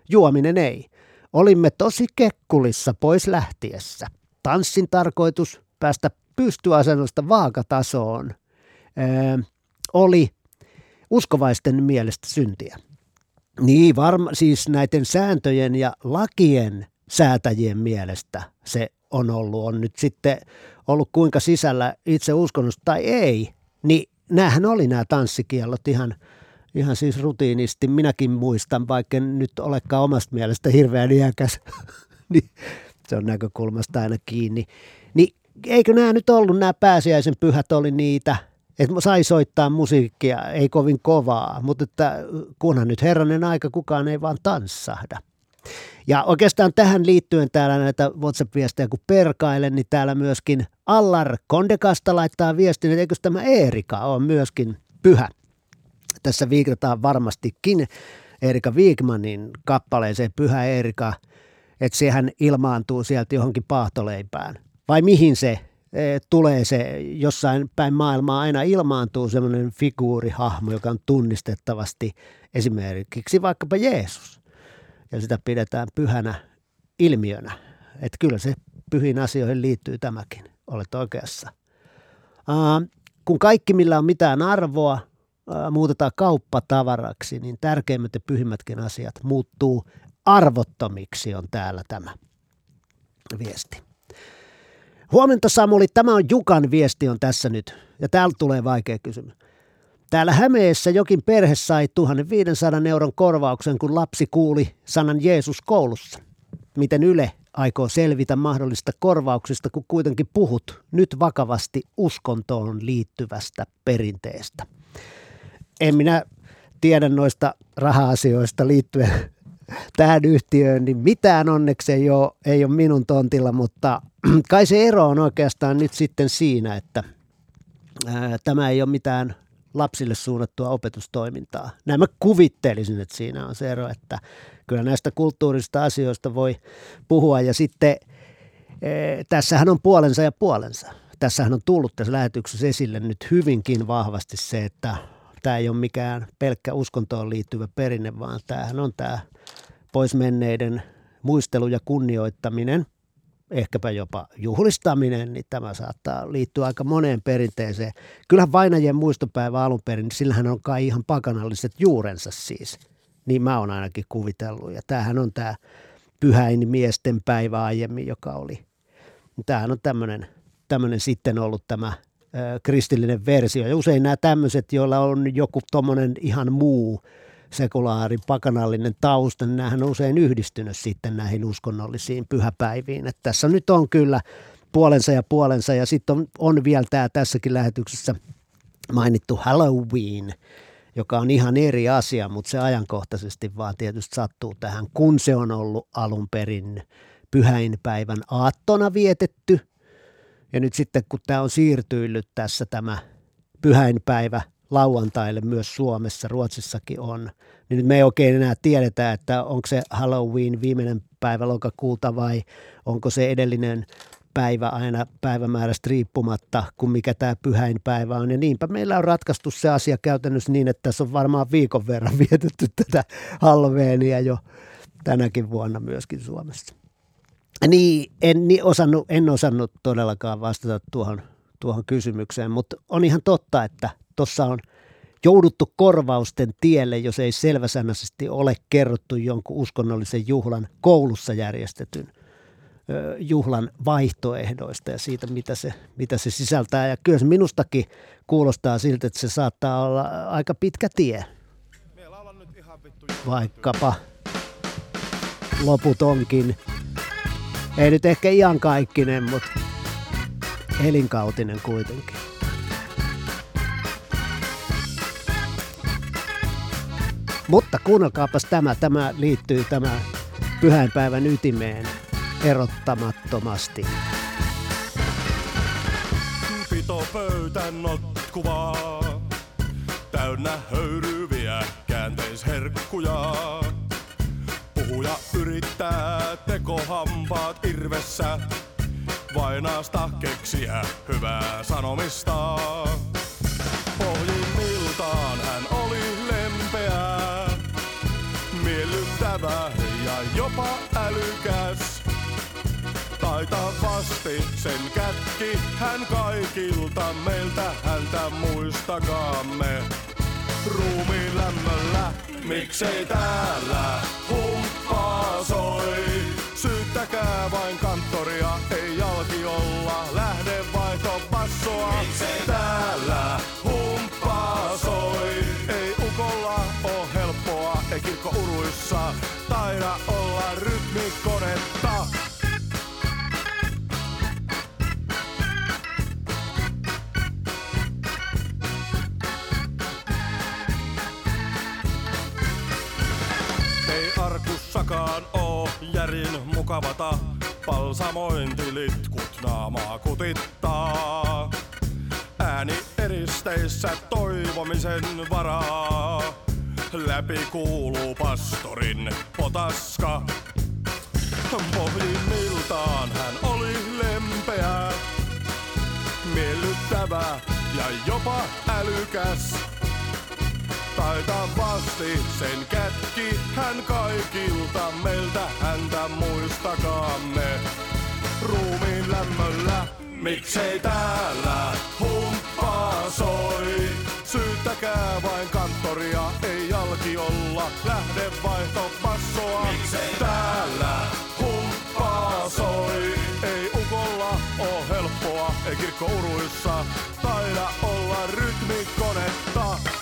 juominen ei. Olimme tosi kekkulissa pois lähtiessä. Tanssin tarkoitus päästä pystyasennosta vaakatasoon öö, oli uskovaisten mielestä syntiä. Niin, varma, siis näiden sääntöjen ja lakien säätäjien mielestä se on ollut, on nyt sitten ollut kuinka sisällä itse uskonnosta tai ei, niin näähän oli nämä tanssikiellot ihan, ihan siis rutiinisti. Minäkin muistan, vaikka en nyt olekaan omasta mielestä hirveän iäkäs, niin se on näkökulmasta aina kiinni. Niin eikö nämä nyt ollut, nämä pääsiäisen pyhät oli niitä, että sai soittaa musiikkia, ei kovin kovaa, mutta että kunhan nyt herranen aika, kukaan ei vaan tanssahda. Ja oikeastaan tähän liittyen täällä näitä WhatsApp-viestejä kun perkailen, niin täällä myöskin Allar Kondekasta laittaa viestin, että eikö tämä Eerika on myöskin pyhä. Tässä viikataan varmastikin Erika Wigmanin kappaleeseen Pyhä Erika, että sehän ilmaantuu sieltä johonkin paahtoleipään. Vai mihin se e, tulee se, jossain päin maailmaa aina ilmaantuu semmoinen figuurihahmo, joka on tunnistettavasti esimerkiksi vaikkapa Jeesus ja sitä pidetään pyhänä ilmiönä. Että kyllä se pyhiin asioihin liittyy tämäkin, olet oikeassa. Uh, kun kaikki, millä on mitään arvoa, uh, muutetaan kauppatavaraksi, niin tärkeimmät ja pyhimmätkin asiat muuttuu arvottomiksi, on täällä tämä viesti. Huomenta Samuli, tämä on Jukan viesti on tässä nyt, ja täällä tulee vaikea kysymys. Täällä Hämeessä jokin perhe sai 1500 euron korvauksen, kun lapsi kuuli sanan Jeesus koulussa. Miten Yle aikoo selvitä mahdollista korvauksista, kun kuitenkin puhut nyt vakavasti uskontoon liittyvästä perinteestä? En minä tiedä noista raha-asioista liittyen tähän yhtiöön, niin mitään onneksi ei ole, ei ole minun tontilla, mutta kai se ero on oikeastaan nyt sitten siinä, että ää, tämä ei ole mitään lapsille suunnattua opetustoimintaa. Näin mä kuvittelisin, että siinä on se ero, että kyllä näistä kulttuurista asioista voi puhua ja sitten e, tässähän on puolensa ja puolensa. Tässähän on tullut tässä lähetyksessä esille nyt hyvinkin vahvasti se, että tämä ei ole mikään pelkkä uskontoon liittyvä perinne, vaan tämähän on tämä poismenneiden muistelu ja kunnioittaminen – ehkäpä jopa juhlistaminen, niin tämä saattaa liittyä aika moneen perinteeseen. Kyllähän vainajien muistopäivä alun perin, niin sillähän on kai ihan pakanalliset juurensa siis. Niin mä oon ainakin kuvitellut. Ja tämähän on tämä pyhäin miesten päivä aiemmin, joka oli. Tämähän on tämmöinen, tämmöinen sitten ollut tämä ö, kristillinen versio. Ja usein nämä tämmöiset, joilla on joku tommonen ihan muu sekulaari, pakanallinen tausta, niin nämähän on usein yhdistynyt sitten näihin uskonnollisiin pyhäpäiviin. Että tässä nyt on kyllä puolensa ja puolensa ja sitten on, on vielä tämä tässäkin lähetyksessä mainittu Halloween, joka on ihan eri asia, mutta se ajankohtaisesti vaan tietysti sattuu tähän, kun se on ollut alun perin pyhäinpäivän aattona vietetty. Ja nyt sitten kun tämä on siirtyillyt tässä tämä pyhäinpäivä lauantaille myös Suomessa, Ruotsissakin on, niin nyt me ei oikein enää tiedetä, että onko se Halloween viimeinen päivä lokakuuta vai onko se edellinen päivä aina päivämäärästä riippumatta, kuin mikä tämä pyhäinpäivä on. Ja niinpä meillä on ratkaistu se asia käytännössä niin, että tässä on varmaan viikon verran vietetty tätä Halloweenia jo tänäkin vuonna myöskin Suomessa. Niin, en, niin osannut, en osannut todellakaan vastata tuohon, tuohon kysymykseen, mutta on ihan totta, että tuossa on jouduttu korvausten tielle, jos ei selväsanaisesti ole kerrottu jonkun uskonnollisen juhlan koulussa järjestetyn juhlan vaihtoehdoista ja siitä, mitä se, mitä se sisältää. Ja kyllä se minustakin kuulostaa siltä, että se saattaa olla aika pitkä tie. Vaikkapa loput onkin, ei nyt ehkä iankaikkinen, mutta elinkautinen kuitenkin. Mutta kuunnelkaapas tämä, tämä liittyy tämä pyhäinpäivän ytimeen erottamattomasti. Pito pöytän notkuvaa, täynnä höyryviä käänteisherkkuja. Puhuja yrittää tekohampaat irvessä, vainaasta keksiä hyvää sanomista. Pohjimmiltaan hän oli miellyttävä ja jopa älykäs. Taitavasti sen kätki hän kaikilta meiltä häntä muistakaamme. ruumiin lämmöllä. Miksei täällä humppaa soi? Syyttäkää vain kanttoria, ei arkussakaan oo järin mukavata, palsamointilitkut naamaa kutittaa. Ääni eristeissä toivomisen varaa, läpi kuuluu pastorin potaska. Pohjimmiltaan hän oli lempeä, miellyttävä ja jopa älykäs. Taitavasti sen kätki hän kaikilta meiltä häntä muistakaamme. Ruumiin lämmöllä, miksei täällä humppaa soi. Syyttäkää vain kanttoria, ei jalkiolla lähde vaihto passoa. Miksei täällä humppaa soi. Ei ukolla oo helppoa, ei kirkko uruissa taida olla rytmikonetta.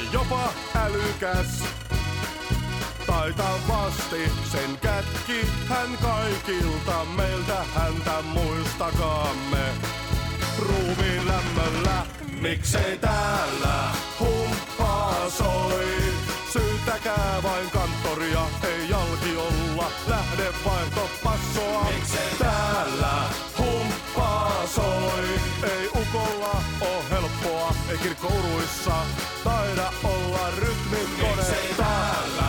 Ja jopa älykäs. Taitavasti sen kätki hän kaikilta meiltä häntä muistakaamme. Ruumiin lämmöllä, miksei täällä humppaa soi. Syyttäkää vain kanttoria, ei jalkiolla lähde vaihto passoa. Miksei täällä soi. Ei ukolla oo helppoa, ei kirkko uruissa taida olla rytmikonetta. täällä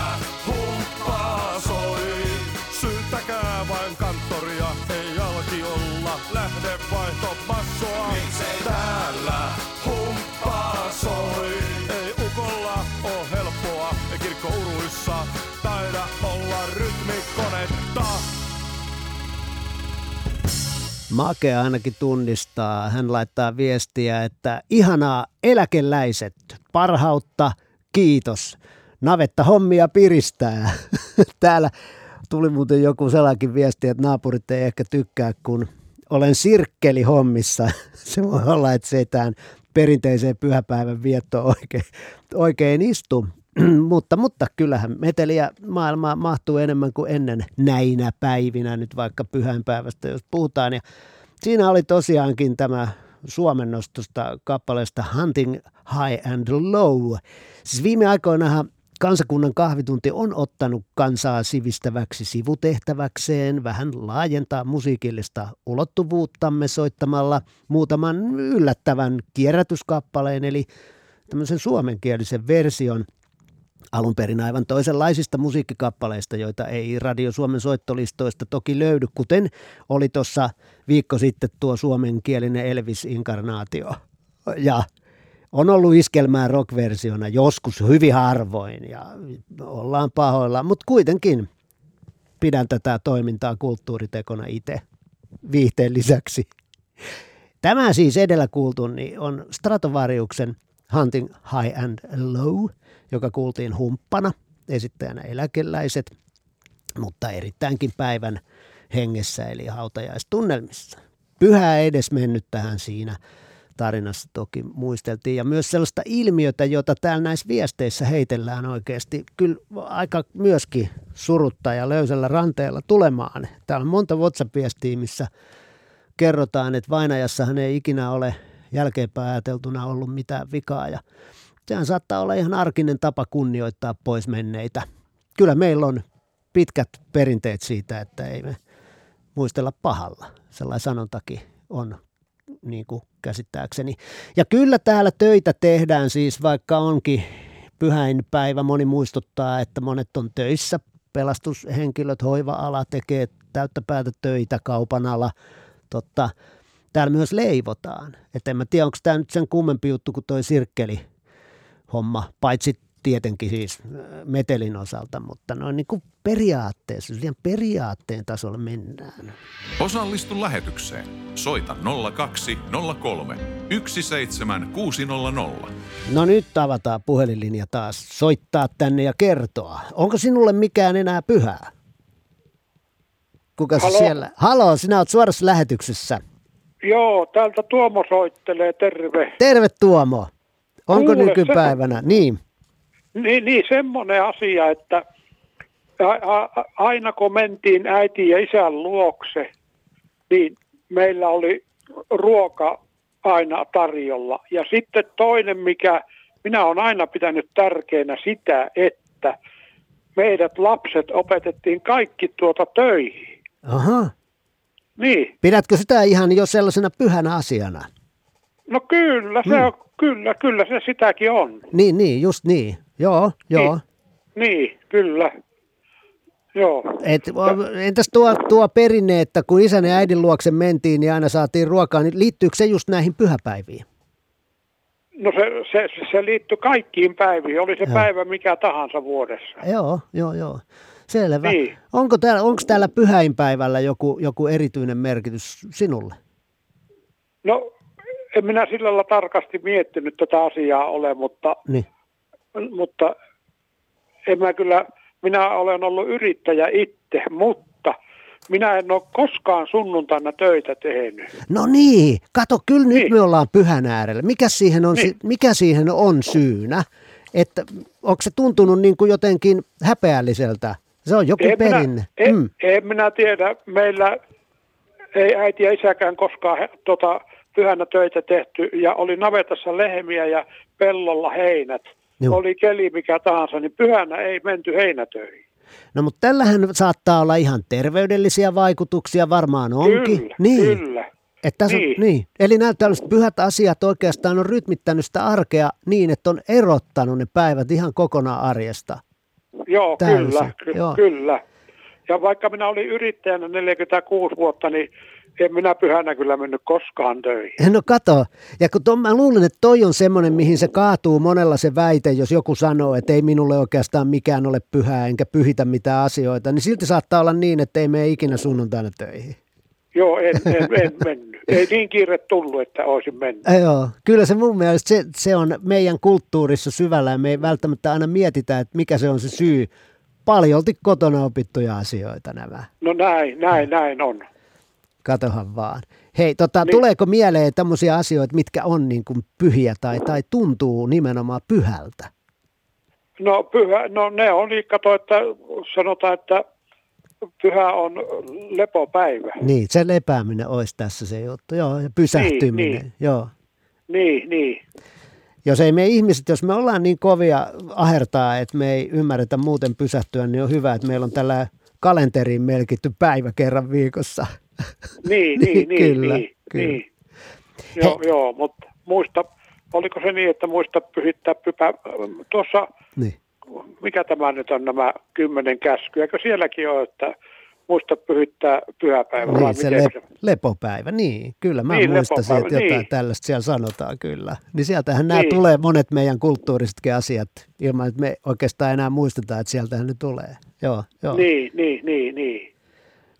Makea ainakin tunnistaa. Hän laittaa viestiä, että ihanaa eläkeläiset, parhautta, kiitos. Navetta hommia piristää. Täällä tuli muuten joku sellainen viesti, että naapurit ei ehkä tykkää, kun olen sirkkeli hommissa. Se voi olla, että se ei tämän perinteiseen pyhäpäivän viettoon oikein, oikein istu. mutta, mutta kyllähän meteliä maailmaa mahtuu enemmän kuin ennen näinä päivinä, nyt vaikka pyhänpäivästä jos puhutaan. Ja siinä oli tosiaankin tämä suomennostosta kappaleesta Hunting High and Low. Siis viime aikoinahan kansakunnan kahvitunti on ottanut kansaa sivistäväksi sivutehtäväkseen, vähän laajentaa musiikillista ulottuvuuttamme soittamalla muutaman yllättävän kierrätyskappaleen, eli tämmöisen suomenkielisen version alun perin aivan toisenlaisista musiikkikappaleista, joita ei Radio Suomen soittolistoista toki löydy, kuten oli tuossa viikko sitten tuo suomenkielinen Elvis-inkarnaatio. Ja on ollut iskelmää rock-versiona joskus hyvin harvoin ja ollaan pahoilla, mutta kuitenkin pidän tätä toimintaa kulttuuritekona itse viihteen lisäksi. Tämä siis edellä kuultu niin on Stratovariuksen Hunting High and Low, joka kuultiin humppana, esittäjänä eläkeläiset, mutta erittäinkin päivän hengessä eli hautajaistunnelmissa. Pyhä edes mennyt tähän siinä tarinassa toki muisteltiin. Ja myös sellaista ilmiötä, jota täällä näissä viesteissä heitellään oikeasti kyllä aika myöskin suruttaa ja löysällä ranteella tulemaan. Täällä on monta WhatsApp-viestiä, missä kerrotaan, että vainajassahan ei ikinä ole jälkeenpäin ajateltuna ollut mitään vikaa. Ja sehän saattaa olla ihan arkinen tapa kunnioittaa pois menneitä. Kyllä meillä on pitkät perinteet siitä, että ei me muistella pahalla. Sellainen sanontakin on niin kuin käsittääkseni. Ja kyllä täällä töitä tehdään siis, vaikka onkin pyhäinpäivä. Moni muistuttaa, että monet on töissä. Pelastushenkilöt, hoiva-ala tekee täyttä päätä töitä, kaupan ala. Totta, täällä myös leivotaan. Että en mä tiedä, onko tämä nyt sen kummempi juttu kuin toi sirkkeli homma, paitsi tietenkin siis äh, metelin osalta, mutta noin niin kuin periaatteessa, liian periaatteen tasolla mennään. Osallistu lähetykseen. Soita 0203 17600. No nyt avataan puhelinlinja taas. Soittaa tänne ja kertoa. Onko sinulle mikään enää pyhää? Kuka se Halo? siellä? Halo, sinä olet suorassa lähetyksessä. Joo, täältä Tuomo soittelee, terve. Terve Tuomo. Onko Kuule, nykypäivänä? Niin. Niin, niin semmoinen asia, että a, a, aina kun mentiin äiti ja isän luokse, niin meillä oli ruoka aina tarjolla. Ja sitten toinen, mikä minä olen aina pitänyt tärkeänä sitä, että meidät lapset opetettiin kaikki tuota töihin. Aha. Niin, Pidätkö sitä ihan jo sellaisena pyhänä asiana? No kyllä, se Mm. on, kyllä, kyllä se sitäkin on. Niin, niin, just niin. Joo, joo. Niin, kyllä. Joo. Et, entäs tuo, tuo perinne, että kun isän ja äidin luokse mentiin, niin aina saatiin ruokaa, niin liittyykö se just näihin pyhäpäiviin? No se, se, se liittyy kaikkiin päiviin, oli se Joo. päivä mikä tahansa vuodessa. Joo, joo, joo. Selvä. Niin. Onko täällä, onko täällä pyhäinpäivällä joku, joku erityinen merkitys sinulle? No, en minä sillä lailla tarkasti miettinyt tätä asiaa ole, mutta, Niin. mutta en mä kyllä, minä olen ollut yrittäjä itse, mutta minä en ole koskaan sunnuntaina töitä tehnyt. No niin, kato, kyllä nyt me ollaan pyhän äärellä. Mikä siihen on, Niin. mikä siihen on syynä? Että onko se tuntunut niin kuin jotenkin häpeälliseltä? Se on joku En minä, perinne. en, Mm. en minä tiedä, meillä ei äiti ja isäkään koskaan he, tota, pyhänä töitä tehty ja oli navetassa lehmiä ja pellolla heinät. Joo. Oli keli mikä tahansa, niin pyhänä ei menty heinätöihin. No mutta tällähän saattaa olla ihan terveydellisiä vaikutuksia, varmaan onkin. Kyllä, niin. kyllä. Että tässä on, Niin. niin. Eli nämä tällaiset pyhät asiat oikeastaan on rytmittänyt sitä arkea niin, että on erottanut ne päivät ihan kokonaan arjesta. Joo, Täysin, kyllä, ky- joo. kyllä. Ja vaikka minä olin yrittäjänä 46 vuotta, niin en minä pyhänä kyllä mennyt koskaan töihin. No kato, ja kun to, mä luulen, että toi on semmoinen, mihin se kaatuu monella se väite, jos joku sanoo, että ei minulle oikeastaan mikään ole pyhää, enkä pyhitä mitään asioita, niin silti saattaa olla niin, että ei mene ikinä sunnuntaina töihin. Joo, en, en, en mennyt. Ei niin kiire tullut, että olisin mennyt. Äh, Joo, kyllä se mun mielestä se, se on meidän kulttuurissa syvällä ja me ei välttämättä aina mietitä, että mikä se on se syy. Paljolti kotona opittuja asioita nämä. No näin, näin, näin on. Katohan vaan. Hei, tota, Niin. tuleeko mieleen tämmöisiä asioita, mitkä on niin kuin pyhiä tai, tai tuntuu nimenomaan pyhältä? No, pyhä, no ne oli, kato, että sanotaan, että pyhä on lepopäivä. Niin, se lepääminen olisi tässä se juttu. Joo, ja pysähtyminen. Niin, niin. Joo. Niin, niin. Jos ei me ihmiset, jos me ollaan niin kovia ahertaa, että me ei ymmärretä muuten pysähtyä, niin on hyvä, että meillä on tällä kalenteriin merkitty päivä kerran viikossa. Niin, niin, niin, Kyllä, niin, kyllä. niin. Joo, joo, mutta muista, oliko se niin, että muista pyhittää pypä, tuossa, Niin. mikä tämä nyt on nämä kymmenen käskyä, eikö sielläkin ole, että muista pyhittää pyhäpäivä Niin, se miten lep- lepopäivä, niin, kyllä mä Niin, muistasin, että jotain niin. tällaista siellä sanotaan kyllä. Niin sieltähän nämä Niin. tulee monet meidän kulttuurisetkin asiat, ilman että me oikeastaan enää muistetaan, että sieltähän ne tulee. Joo, joo. Niin, niin, niin, niin.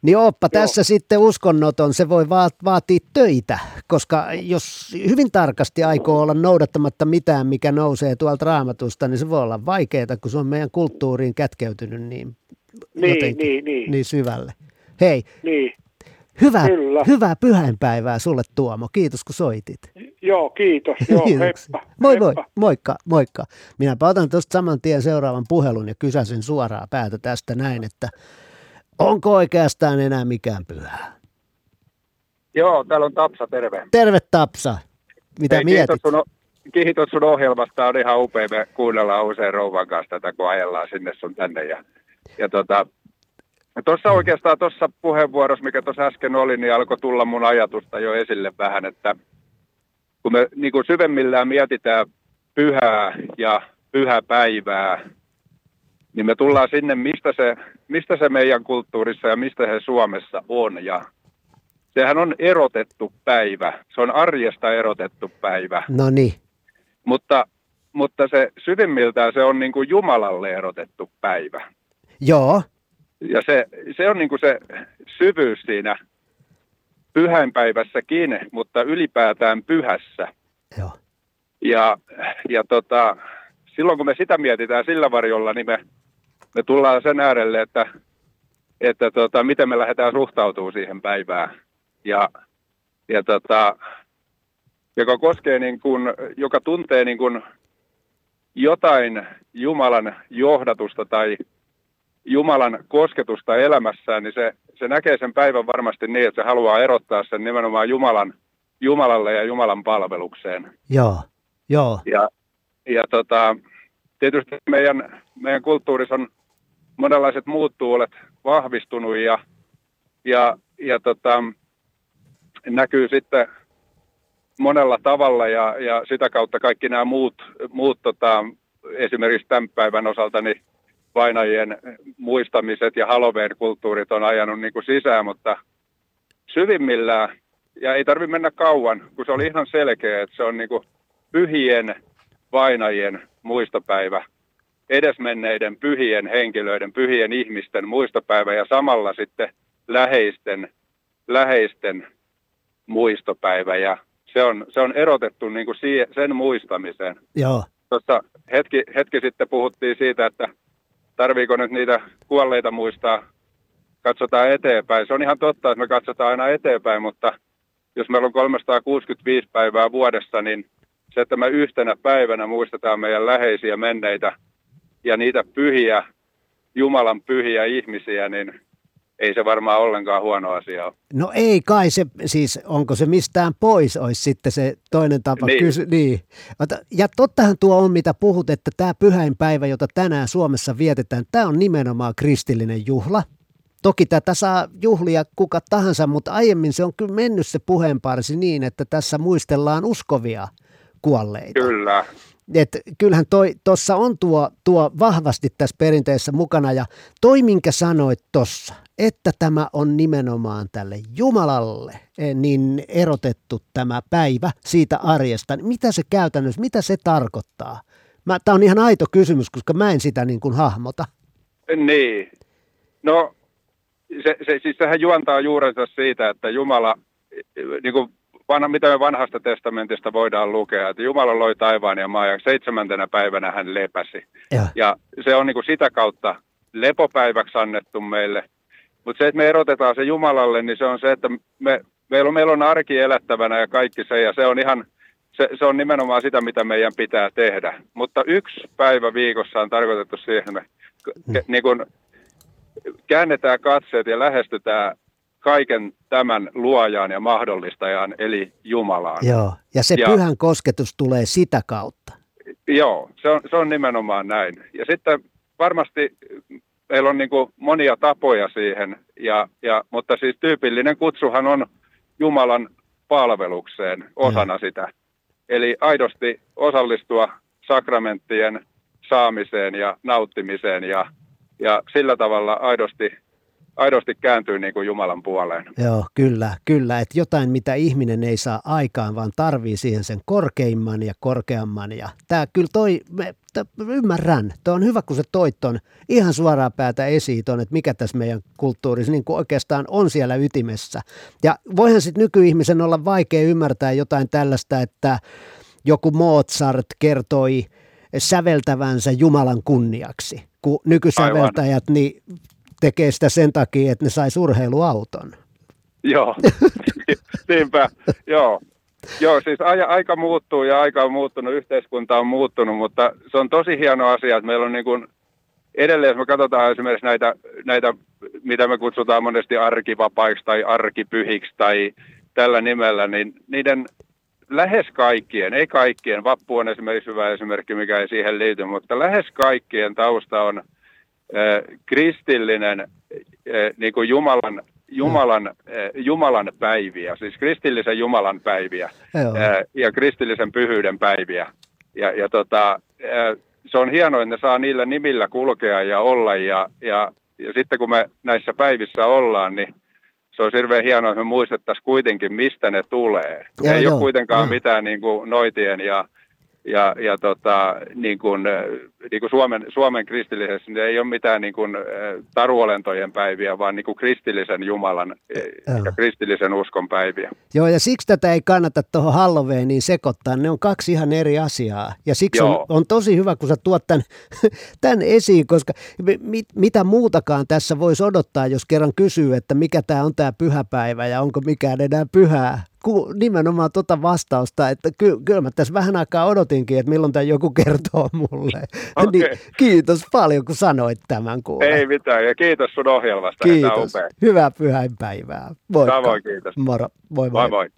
Niin oppa tässä sitten uskonnoton, se voi vaat, vaatia töitä, koska jos hyvin tarkasti aikoo olla noudattamatta mitään, mikä nousee tuolta raamatusta, niin se voi olla vaikeaa, kun se on meidän kulttuuriin kätkeytynyt niin, Niin, jotenkin, niin, niin. niin syvälle. Hei, Niin, hyvää, Kyllä. hyvää pyhäinpäivää sulle Tuomo, kiitos kun soitit. joo, kiitos, joo, heippa. Moi moi, moikka, moikka. Minäpä otan tuosta saman tien seuraavan puhelun ja kysäsen suoraa päätä tästä näin, että onko oikeastaan enää mikään pyhää? Joo, täällä on Tapsa, terve. Terve Tapsa, mitä Hei, mietit? Kiitos sun, kiitos sun ohjelmasta, on ihan upea. Me kuunnellaan usein rouvan kanssa tätä, kun ajellaan sinne sun tänne. Ja, ja tota, tuossa oikeastaan tuossa puheenvuorossa, mikä tuossa äsken oli, niin alkoi tulla mun ajatusta jo esille vähän, että kun me niin kuin syvemmillään mietitään pyhää ja pyhäpäivää, niin me tullaan sinne, mistä se, mistä se meidän kulttuurissa ja mistä se Suomessa on. Ja sehän on erotettu päivä. Se on arjesta erotettu päivä. No niin. Mutta, mutta se syvimmiltään se on niin kuin Jumalalle erotettu päivä. Joo. Ja se, se on niin kuin se syvyys siinä pyhäinpäivässäkin, mutta ylipäätään pyhässä. Joo. Ja, ja tota, silloin kun me sitä mietitään sillä varjolla, niin me, me tullaan sen äärelle, että, että tota, miten me lähdetään suhtautumaan siihen päivään. Ja, ja tota, joka koskee niin kuin, joka tuntee niin kuin jotain Jumalan johdatusta tai Jumalan kosketusta elämässään, niin se, se näkee sen päivän varmasti niin, että se haluaa erottaa sen nimenomaan Jumalan, Jumalalle ja Jumalan palvelukseen. Joo, joo. Ja, ja tota, tietysti meidän, meidän kulttuurissa on monenlaiset muut tuulet vahvistunut ja, ja, ja tota, näkyy sitten monella tavalla ja, ja sitä kautta kaikki nämä muut, muut tota, esimerkiksi tämän päivän osalta niin vainajien muistamiset ja Halloween-kulttuurit on ajanut niin kuin sisään, mutta syvimmillään, ja ei tarvitse mennä kauan, kun se oli ihan selkeä, että se on niin kuin pyhien vainajien muistopäivä, edesmenneiden pyhien henkilöiden, pyhien ihmisten muistopäivä ja samalla sitten läheisten, läheisten muistopäivä ja se on, se on erotettu niin kuin siihen, sen muistamiseen. Joo. Tuossa hetki, hetki sitten puhuttiin siitä, että tarviiko nyt niitä kuolleita muistaa, katsotaan eteenpäin. Se on ihan totta, että me katsotaan aina eteenpäin, mutta jos meillä on 365 päivää vuodessa, niin se, että me yhtenä päivänä muistetaan meidän läheisiä menneitä ja niitä pyhiä, Jumalan pyhiä ihmisiä, niin ei se varmaan ollenkaan huono asia ole. No ei kai se, siis onko se mistään pois, olisi sitten se toinen tapa Niin. kysy. Niin. Ja tottahan tuo on, mitä puhut, että tämä pyhäinpäivä, jota tänään Suomessa vietetään, tämä on nimenomaan kristillinen juhla. Toki tätä saa juhlia kuka tahansa, mutta aiemmin se on kyllä mennyt se puheenparsi niin, että tässä muistellaan uskovia kuolleita. Kyllä. Et kyllähän tuossa on tuo, tuo vahvasti tässä perinteessä mukana ja toi minkä sanoit tuossa, että tämä on nimenomaan tälle Jumalalle eh, niin erotettu tämä päivä siitä arjesta. Mitä se käytännössä, mitä se tarkoittaa? Tämä on ihan aito kysymys, koska mä en sitä niin kuin hahmota. Niin. No, se, se, siis sehän juontaa juurensa siitä, että Jumala, niin kuin vanha, mitä me vanhasta testamentista voidaan lukea, että Jumala loi taivaan ja maan ja seitsemäntenä päivänä hän lepäsi. Ja, ja se on niin kuin sitä kautta lepopäiväksi annettu meille. Mutta se, että me erotetaan se Jumalalle, niin se on se, että me, meillä, on, meillä on arki elättävänä ja kaikki se, ja se on ihan, se, se on nimenomaan sitä, mitä meidän pitää tehdä. Mutta yksi päivä viikossa on tarkoitettu siihen, että me ke, niin kun käännetään katseet ja lähestytään kaiken tämän luojaan ja mahdollistajaan, eli Jumalaan. joo. ja se Ja- pyhän kosketus tulee sitä kautta. Joo, se on, se on nimenomaan näin. Ja sitten varmasti meillä on niin monia tapoja siihen, ja, ja, mutta siis tyypillinen kutsuhan on Jumalan palvelukseen osana sitä. Eli aidosti osallistua sakramenttien saamiseen ja nauttimiseen ja, ja sillä tavalla aidosti, aidosti kääntyy niin kuin Jumalan puoleen. Joo, kyllä, kyllä. Että jotain, mitä ihminen ei saa aikaan, vaan tarvii siihen sen korkeimman ja korkeamman. Ja tämä kyllä toi, me, t- ymmärrän, tuo on hyvä, kun se toit ton ihan suoraan päätä esiin ton, että mikä tässä meidän kulttuurissa niin kuin oikeastaan on siellä ytimessä. Ja voihan sitten nykyihmisen olla vaikea ymmärtää jotain tällaista, että joku Mozart kertoi säveltävänsä Jumalan kunniaksi, kun nykysäveltäjät niin tekee sitä sen takia, että ne sai urheiluauton. Joo, niinpä, joo. Joo, siis aika muuttuu ja aika on muuttunut, yhteiskunta on muuttunut, mutta se on tosi hieno asia, että meillä on niin kuin, edelleen, jos me katsotaan esimerkiksi näitä, näitä, mitä me kutsutaan monesti arkivapaiksi tai arkipyhiksi tai tällä nimellä, niin niiden lähes kaikkien, ei kaikkien, vappu on esimerkiksi hyvä esimerkki, mikä ei siihen liity, mutta lähes kaikkien tausta on kristillinen niin kuin Jumalan, Jumalan, Jumalan päiviä, siis kristillisen Jumalan päiviä Joo. ja kristillisen pyhyyden päiviä. Ja, ja tota, se on hienoa, että ne saa niillä nimillä kulkea ja olla. Ja, ja, ja sitten kun me näissä päivissä ollaan, niin se on hirveän hienoa, että me muistettaisiin kuitenkin, mistä ne tulee. Joo, Ei joo, ole kuitenkaan joo. mitään niin kuin noitien ja, ja, ja tota, niin kuin, äh, niin kuin Suomen, Suomen kristillisessä niin ei ole mitään niin kuin, äh, taruolentojen päiviä, vaan niin kuin kristillisen Jumalan äh, ja kristillisen uskon päiviä. Joo, ja siksi tätä ei kannata tuohon Halloweeniin sekoittaa. Ne on kaksi ihan eri asiaa. Ja siksi on, Joo. on tosi hyvä, kun sä tuot tämän, tämän esiin, koska mit, mitä muutakaan tässä voisi odottaa, jos kerran kysyy, että mikä tämä on tämä pyhäpäivä ja onko mikään enää pyhää. Ku, nimenomaan tuota vastausta, että ky, kyllä mä tässä vähän aikaa odotinkin, että milloin tämä joku kertoo mulle. Okei. Niin, kiitos paljon, kun sanoit tämän kuule. Ei mitään, ja kiitos sun ohjelmasta. Kiitos. Hyvää pyhäinpäivää. Moikka. Samoin, kiitos. Moro. Moi moi. Moi moi.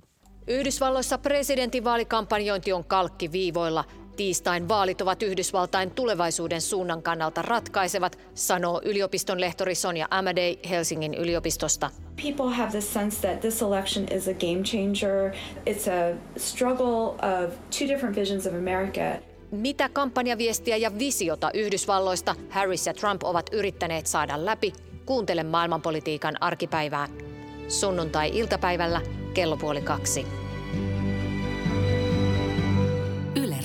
Yhdysvalloissa presidentinvaalikampanjointi on kalkkiviivoilla. Tiistain vaalit ovat Yhdysvaltain tulevaisuuden suunnan kannalta ratkaisevat, sanoo yliopiston lehtori Sonja Amadei Helsingin yliopistosta. People have the sense that this election is a game changer. It's a struggle of two different visions of America. Mitä kampanjaviestiä ja visiota Yhdysvalloista Harris ja Trump ovat yrittäneet saada läpi? Kuuntele maailmanpolitiikan arkipäivää. Sunnuntai-iltapäivällä kello puoli kaksi.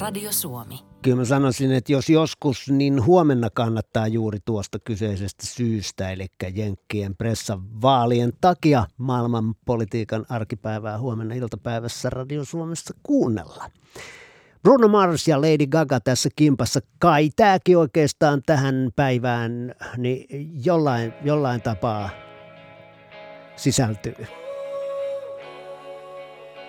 Radio Suomi. Kyllä mä sanoisin, että jos joskus, niin huomenna kannattaa juuri tuosta kyseisestä syystä, eli Jenkkien pressan vaalien takia maailmanpolitiikan arkipäivää huomenna iltapäivässä Radio Suomessa kuunnella. Bruno Mars ja Lady Gaga tässä kimpassa. Kai tämäkin oikeastaan tähän päivään niin jollain, jollain tapaa sisältyy.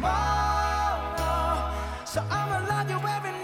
tomorrow. So I'ma love you every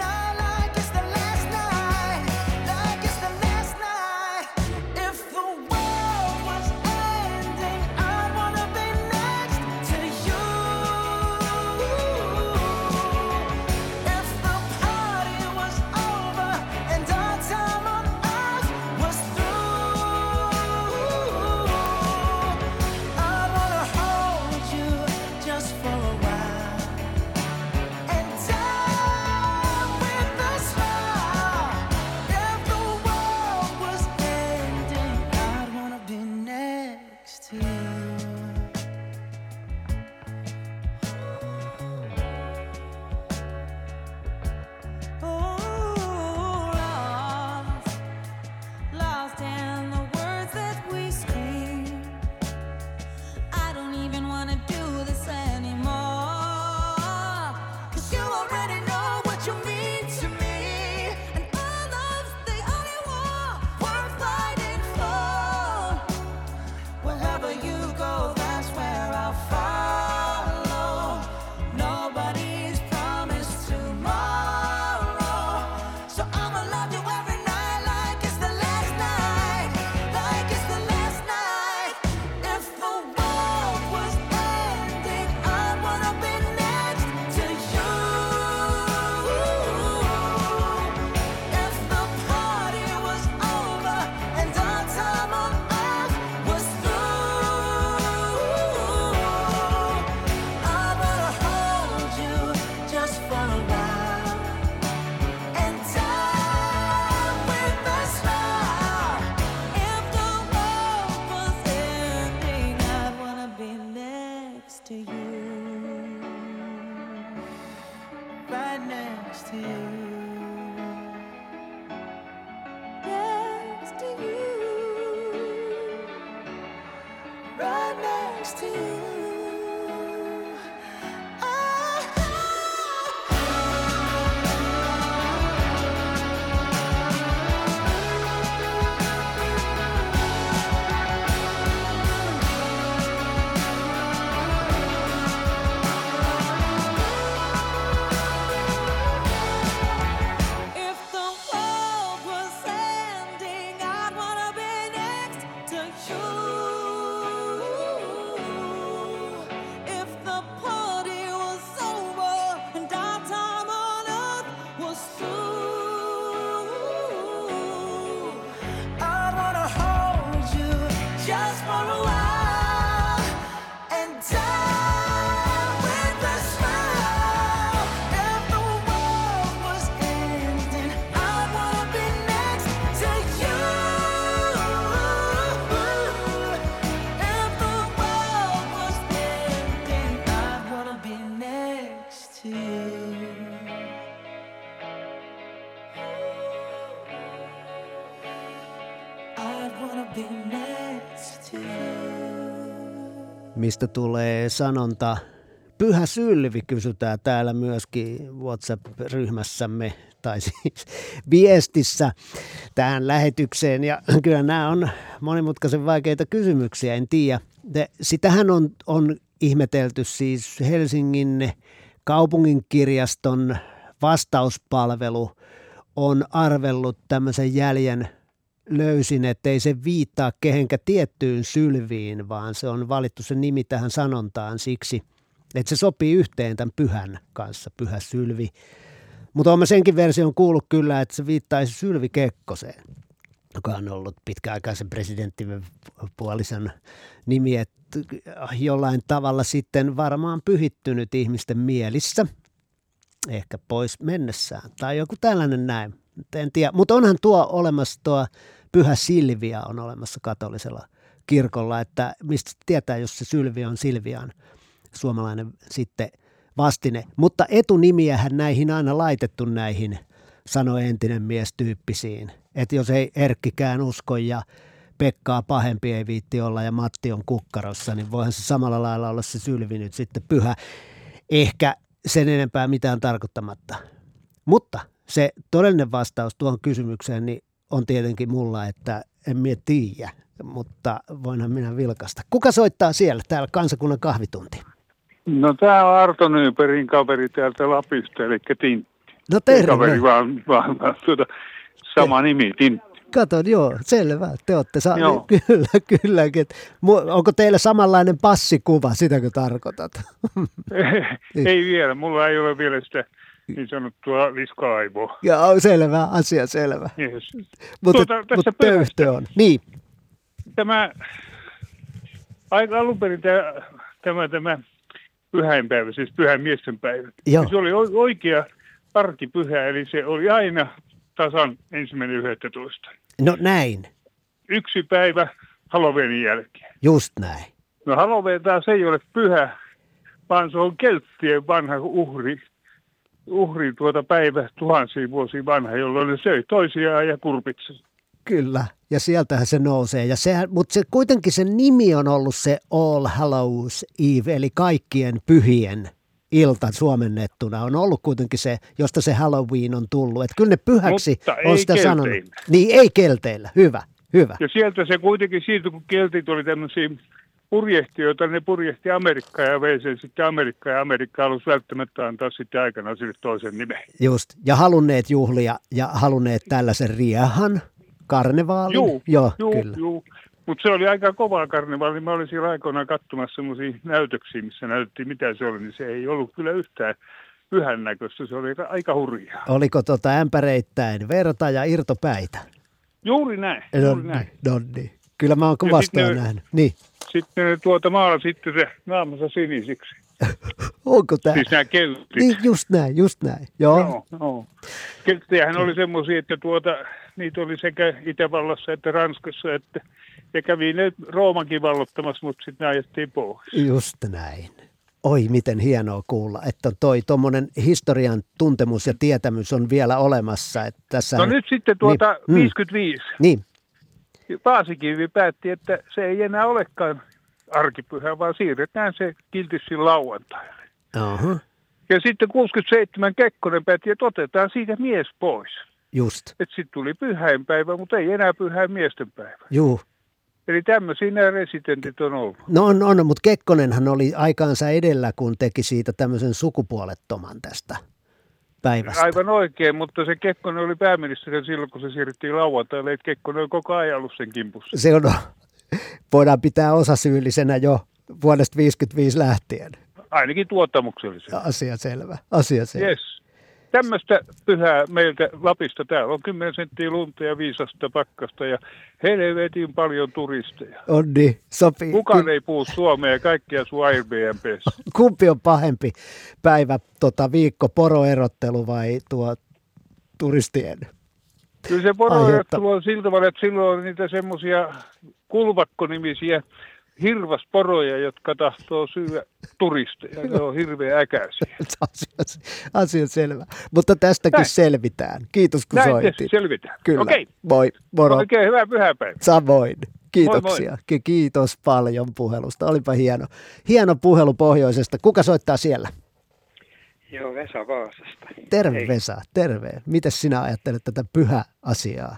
mistä tulee sanonta Pyhä Sylvi kysytään täällä myöskin WhatsApp-ryhmässämme tai siis viestissä tähän lähetykseen. Ja kyllä nämä on monimutkaisen vaikeita kysymyksiä, en tiedä. Sitähän on, on ihmetelty siis Helsingin kaupunginkirjaston vastauspalvelu on arvellut tämmöisen jäljen löysin, että ei se viittaa kehenkä tiettyyn sylviin, vaan se on valittu se nimi tähän sanontaan siksi, että se sopii yhteen tämän pyhän kanssa, pyhä sylvi. Mutta olen senkin version kuullut kyllä, että se viittaisi Sylvi Kekkoseen, joka on ollut pitkäaikaisen presidenttimme puolisen nimi, että jollain tavalla sitten varmaan pyhittynyt ihmisten mielissä, ehkä pois mennessään, tai joku tällainen näin, en tiedä. Mutta onhan tuo olemassa tuo Pyhä Silvia on olemassa katolisella kirkolla, että mistä tietää, jos se Sylvi on Silviaan suomalainen sitten vastine. Mutta etunimiähän näihin aina laitettu näihin, sanoi entinen mies tyyppisiin. Että jos ei Erkkikään usko ja Pekkaa pahempi ei viitti olla ja Matti on kukkarossa, niin voihan se samalla lailla olla se sylvi nyt sitten pyhä. Ehkä sen enempää mitään tarkoittamatta. Mutta se todellinen vastaus tuohon kysymykseen niin on tietenkin mulla, että en mie tiedä, mutta voinhan minä vilkasta. Kuka soittaa siellä, täällä kansakunnan kahvitunti? No tämä on Arto Nyyperin kaveri täältä Lapista, eli Tintti. No terve. Kaveri vaan, vaan, vaan tuota, sama nimi, Tintti. Katon, joo, selvä. Te olette saa, kyllä, kyllä. Onko teillä samanlainen passikuva, sitäkö tarkoitat? ei, ei vielä, mulla ei ole vielä sitä niin sanottua liska-aivoa. Joo, selvä, asia selvä. Yes. Mutta, tuota, mutta töyhtö on. Niin. Tämä, aika alun perin tämä, tämä, tämä pyhäinpäivä, siis pyhän miesten päivä. Joo. Se oli oikea arkipyhä, eli se oli aina tasan ensimmäinen 11. No näin. Yksi päivä Halloweenin jälkeen. Just näin. No Halloween taas ei ole pyhä, vaan se on kelttien vanha uhri, uhri tuota päivä tuhansia vuosia vanha, jolloin ne söi toisiaan ja kurpitsi. Kyllä, ja sieltähän se nousee. Ja sehän, mutta se, kuitenkin sen nimi on ollut se All Hallows Eve, eli kaikkien pyhien ilta suomennettuna on ollut kuitenkin se, josta se Halloween on tullut. Että kyllä ne pyhäksi Mutta on sitä kelteillä. sanonut. Niin, ei kelteillä. Hyvä, hyvä. Ja sieltä se kuitenkin siitä, kun keltit oli tämmöisiä purjehtijoita, ne purjehti Amerikkaa ja vei sen sitten Amerikkaa ja Amerikka halusi välttämättä antaa sitten aikana sille toisen nimen. Just. Ja halunneet juhlia ja halunneet tällaisen riehan, karnevaalin. Juu, Joo, juu, kyllä. juu. Mutta se oli aika kovaa karnevaali. Mä olin siellä aikoinaan katsomassa semmoisia näytöksiä, missä näytettiin mitä se oli, niin se ei ollut kyllä yhtään pyhän näköistä. Se oli aika hurjaa. Oliko tota ämpäreittäin verta ja irtopäitä? Juuri näin. No, Juuri näin. no niin. Kyllä mä oon sitten- nähnyt. Niin. Sitten ne tuota maalla sitten se naamansa sinisiksi. Onko tämä? Siis nämä keltit. Niin, just näin, just näin. Joo. Joo, joo. Kelttejähän oli semmoisia, että tuota, niitä oli sekä Itävallassa että Ranskassa, että ja kävi ne Roomankin vallottamassa, mutta sitten ne ajettiin pois. Just näin. Oi, miten hienoa kuulla, että toi tuommoinen historian tuntemus ja tietämys on vielä olemassa. Että tässä No nyt sitten tuota niin, mm, 55. Niin, Paasikivi päätti, että se ei enää olekaan arkipyhä, vaan siirretään se kiltissi lauantaille. Aha, Ja sitten 67 Kekkonen päätti, että otetaan siitä mies pois. just. Että sitten tuli pyhäinpäivä, mutta ei enää pyhäin miesten päivä. Juu. Eli tämmöisiä nämä residentit on ollut. No on, on, mutta Kekkonenhan oli aikaansa edellä, kun teki siitä tämmöisen sukupuolettoman tästä päivästä. Aivan oikein, mutta se Kekkonen oli pääministeri silloin, kun se siirrettiin lauantaille, että Kekkonen on koko ajan ollut sen kimpussa. Se on, voidaan pitää osasyyllisenä jo vuodesta 55 lähtien. Ainakin tuottamuksellisesti. Asia selvä, asia selvä. Yes. Tämmöistä pyhää meiltä Lapista. Täällä on 10 senttiä lunta ja viisasta pakkasta ja helvetin paljon turisteja. On niin, sopii. Kukaan ei puhu suomea ja kaikkia sun Airbnbssä. Kumpi on pahempi päivä, tota, viikko poroerottelu vai tuo turistien? Kyllä se poroerottelu on sillä tavalla, että silloin on niitä semmoisia kulvakkonimisiä hirvasporoja, jotka tahtoo syödä turisteja. Ne on hirveän äkäisiä. asia, asia selvä. Mutta tästäkin Näin. selvitään. Kiitos kun Näin soitit. selvitään. Kyllä. Okei. Moi, moro. Oikein hyvää pyhäpäivää. Samoin. Kiitoksia. Moi Ki- Kiitos paljon puhelusta. Olipa hieno. Hieno puhelu pohjoisesta. Kuka soittaa siellä? Joo, Vesa Vaasasta. Terve Hei. Vesa, terve. Miten sinä ajattelet tätä pyhä-asiaa?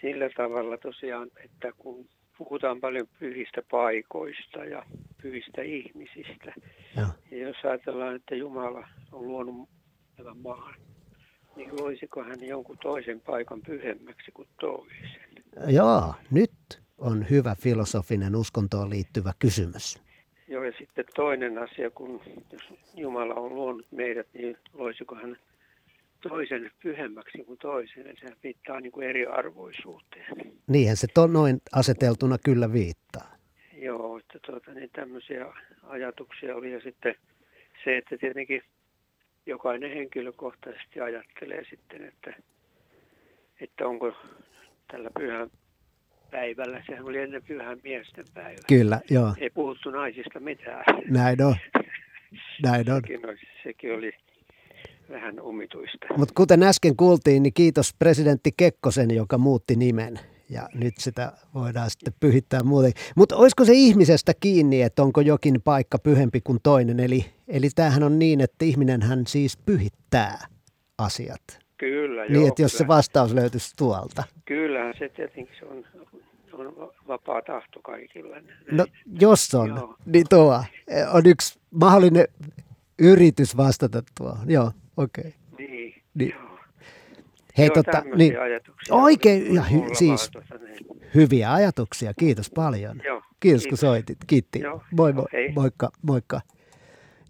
Sillä tavalla tosiaan, että kun puhutaan paljon pyhistä paikoista ja pyhistä ihmisistä, Joo. ja jos ajatellaan, että Jumala on luonut tämän maan, niin loisiko hän jonkun toisen paikan pyhemmäksi kuin toisen? Joo, nyt on hyvä filosofinen uskontoon liittyvä kysymys. Joo, ja sitten toinen asia, kun jos Jumala on luonut meidät, niin loisiko hän toisen pyhemmäksi kuin toisen, ja sehän viittaa niin kuin eriarvoisuuteen. Niinhän se to, noin aseteltuna kyllä viittaa. Joo, että tuota, niin tämmöisiä ajatuksia oli, ja sitten se, että tietenkin jokainen henkilökohtaisesti ajattelee sitten, että, että onko tällä pyhän päivällä, sehän oli ennen pyhän miesten päivä. Kyllä, joo. Ei puhuttu naisista mitään. Näin on. Näin on. Sekin oli, sekin oli vähän omituista. Mutta kuten äsken kuultiin, niin kiitos presidentti Kekkosen, joka muutti nimen. Ja nyt sitä voidaan sitten pyhittää muuten. Mutta olisiko se ihmisestä kiinni, että onko jokin paikka pyhempi kuin toinen? Eli, eli tämähän on niin, että ihminen hän siis pyhittää asiat. Kyllä, niin, joo, että jos se kyllä. vastaus löytyisi tuolta. Kyllähän se tietenkin se on, on vapaa tahto kaikilla. No jos on, Joo. niin tuo on yksi mahdollinen yritys vastata tuohon. Joo, okei. Okay. Niin. Niin. Hei, Joo, tota, niin, ajatuksia oikein, ja hy, siis tuossa niin. hyviä ajatuksia, kiitos paljon. Joo, kiitos, kun kiitos. soitit, kiitti. Joo, moi, moi, hei. moikka, moikka.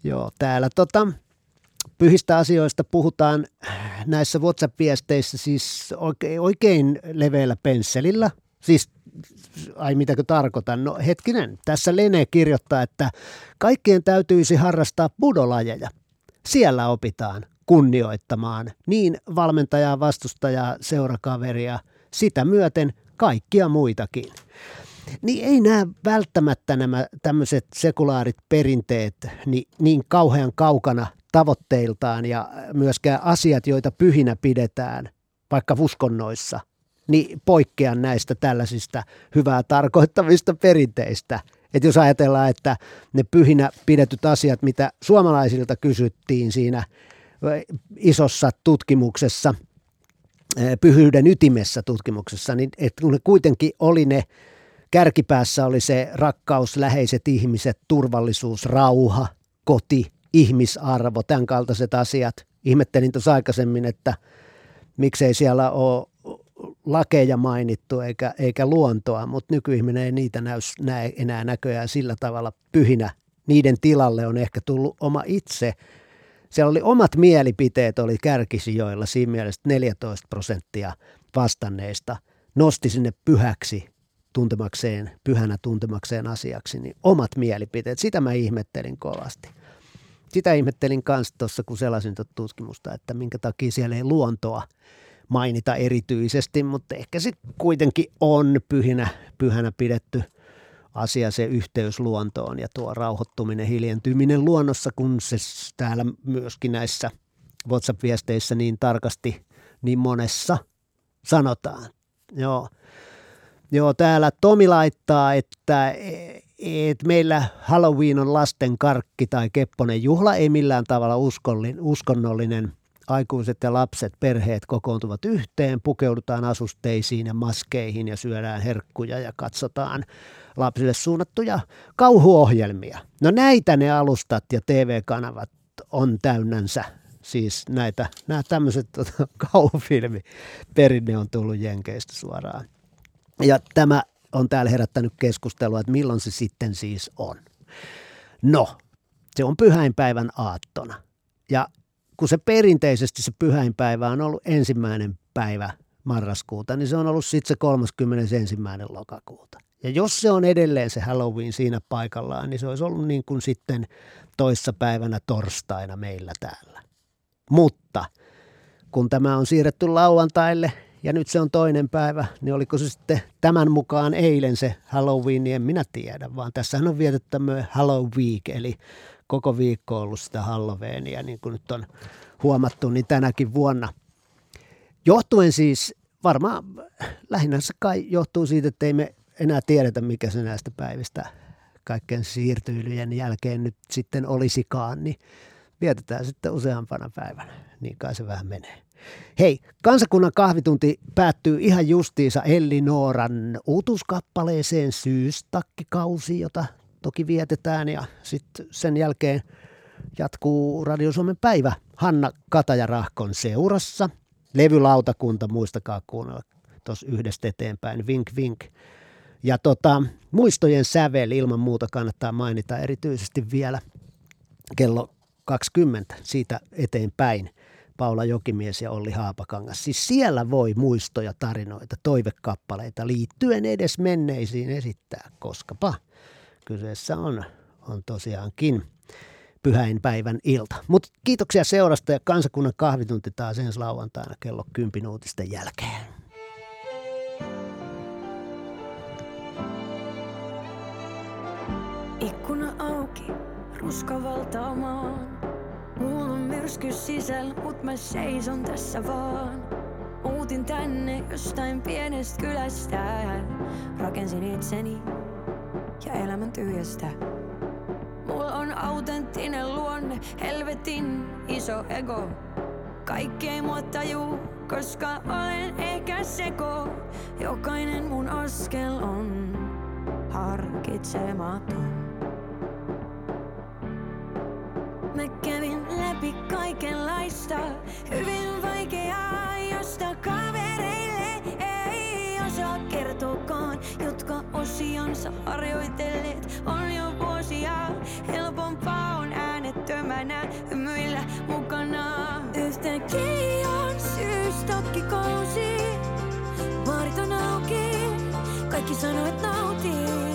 Joo, täällä tota, pyhistä asioista puhutaan näissä WhatsApp-viesteissä siis oikein, oikein leveällä pensselillä. Siis, ai mitäkö tarkoitan? No hetkinen, tässä Lene kirjoittaa, että kaikkien täytyisi harrastaa budolajeja. Siellä opitaan kunnioittamaan niin valmentajaa, vastustajaa, seurakaveria, sitä myöten kaikkia muitakin. Niin ei nämä välttämättä nämä tämmöiset sekulaarit perinteet niin, niin kauhean kaukana tavoitteiltaan ja myöskään asiat, joita pyhinä pidetään, vaikka uskonnoissa, niin poikkea näistä tällaisista hyvää tarkoittavista perinteistä. Että jos ajatellaan, että ne pyhinä pidetyt asiat, mitä suomalaisilta kysyttiin siinä isossa tutkimuksessa, eh, pyhyyden ytimessä tutkimuksessa, niin että kun ne kuitenkin oli ne, kärkipäässä oli se rakkaus, läheiset ihmiset, turvallisuus, rauha, koti, ihmisarvo, tämän kaltaiset asiat. Ihmettelin tuossa aikaisemmin, että miksei siellä ole lakeja mainittu eikä, eikä luontoa, mutta nykyihminen ei niitä näy, näe enää näköjään sillä tavalla pyhinä. Niiden tilalle on ehkä tullut oma itse. Siellä oli omat mielipiteet, oli kärkisijoilla siinä mielessä 14 prosenttia vastanneista nosti sinne pyhäksi tuntemakseen, pyhänä tuntemakseen asiaksi, niin omat mielipiteet, sitä mä ihmettelin kovasti. Sitä ihmettelin kanssa tuossa, kun selasin tuota tutkimusta, että minkä takia siellä ei luontoa mainita erityisesti, mutta ehkä se kuitenkin on pyhinä, pyhänä pidetty asia se yhteys luontoon ja tuo rauhoittuminen, hiljentyminen luonnossa, kun se täällä myöskin näissä WhatsApp-viesteissä niin tarkasti niin monessa sanotaan. Joo. Joo, täällä Tomi laittaa, että, että meillä Halloween on lasten karkki tai kepponen juhla, ei millään tavalla uskonnollinen. Aikuiset ja lapset, perheet kokoontuvat yhteen, pukeudutaan asusteisiin ja maskeihin ja syödään herkkuja ja katsotaan lapsille suunnattuja kauhuohjelmia. No näitä ne alustat ja TV-kanavat on täynnänsä. Siis näitä, nämä tämmöiset tota, kauhufilmiperinne on tullut Jenkeistä suoraan. Ja tämä on täällä herättänyt keskustelua, että milloin se sitten siis on. No, se on pyhäinpäivän aattona. Ja kun se perinteisesti se pyhäinpäivä on ollut ensimmäinen päivä marraskuuta, niin se on ollut sitten se 31. lokakuuta. Ja jos se on edelleen se Halloween siinä paikallaan, niin se olisi ollut niin kuin sitten toissa päivänä torstaina meillä täällä. Mutta kun tämä on siirretty lauantaille ja nyt se on toinen päivä, niin oliko se sitten tämän mukaan eilen se Halloween, niin en minä tiedä, vaan tässähän on vietetty tämmöinen Halloween, eli koko viikko ollut sitä Halloweenia, niin kuin nyt on huomattu, niin tänäkin vuonna. Johtuen siis, varmaan lähinnä se kai johtuu siitä, että ei me enää tiedetä, mikä se näistä päivistä kaikkien siirtyilyjen jälkeen nyt sitten olisikaan, niin vietetään sitten useampana päivänä. Niin kai se vähän menee. Hei, kansakunnan kahvitunti päättyy ihan justiinsa Elli Nooran uutuuskappaleeseen Syystakkikausi, jota toki vietetään ja sitten sen jälkeen jatkuu Radio Suomen päivä Hanna Kataja-Rahkon seurassa. Levylautakunta, muistakaa kuunnella tuossa yhdestä eteenpäin, vink vink. Ja tota, muistojen sävel ilman muuta kannattaa mainita erityisesti vielä kello 20 siitä eteenpäin. Paula Jokimies ja Olli Haapakangas. Siis siellä voi muistoja, tarinoita, toivekappaleita liittyen edes menneisiin esittää, koskapa kyseessä on, on tosiaankin pyhäinpäivän ilta. Mutta kiitoksia seurasta ja kansakunnan kahvitunti taas ensi lauantaina kello 10 uutisten jälkeen. Ikkuna auki, ruska valtaa maan. Mulla on myrsky sisällä, mut mä seison tässä vaan. Muutin tänne jostain pienestä kylästä. Rakensin itseni ja elämän tyhjästä. Mulla on autenttinen luonne, helvetin iso ego. Kaikki ei mua tajuu, koska olen ehkä seko. Jokainen mun askel on harkitsematon. Mä kävin läpi kaikenlaista, hyvin vaikeaa, josta kavereille ei osaa kertokaan, jotka osiansa harjoitelleet on jo vuosia. Helpompaa on äänettömänä hymyillä mukana. Yhtäkkiä on syystokkikausi, baarit on auki, kaikki sanoo, et nautii.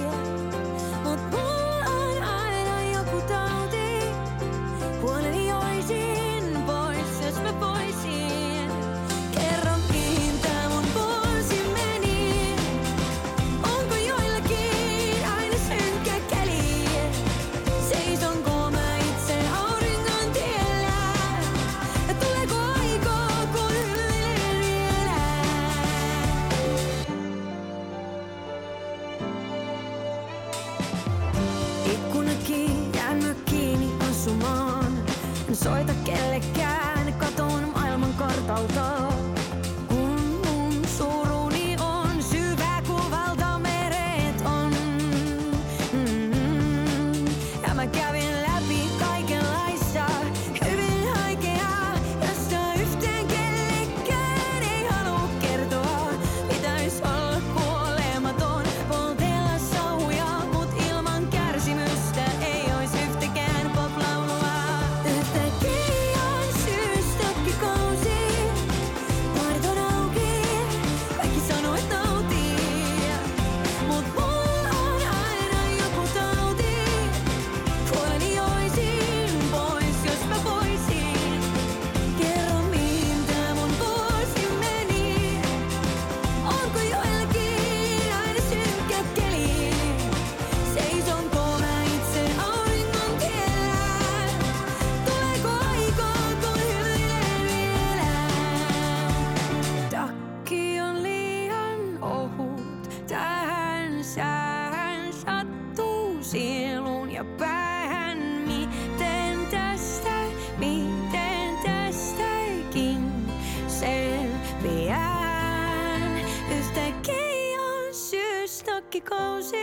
Selviään? Yhtäkkiä on syystokkikausi,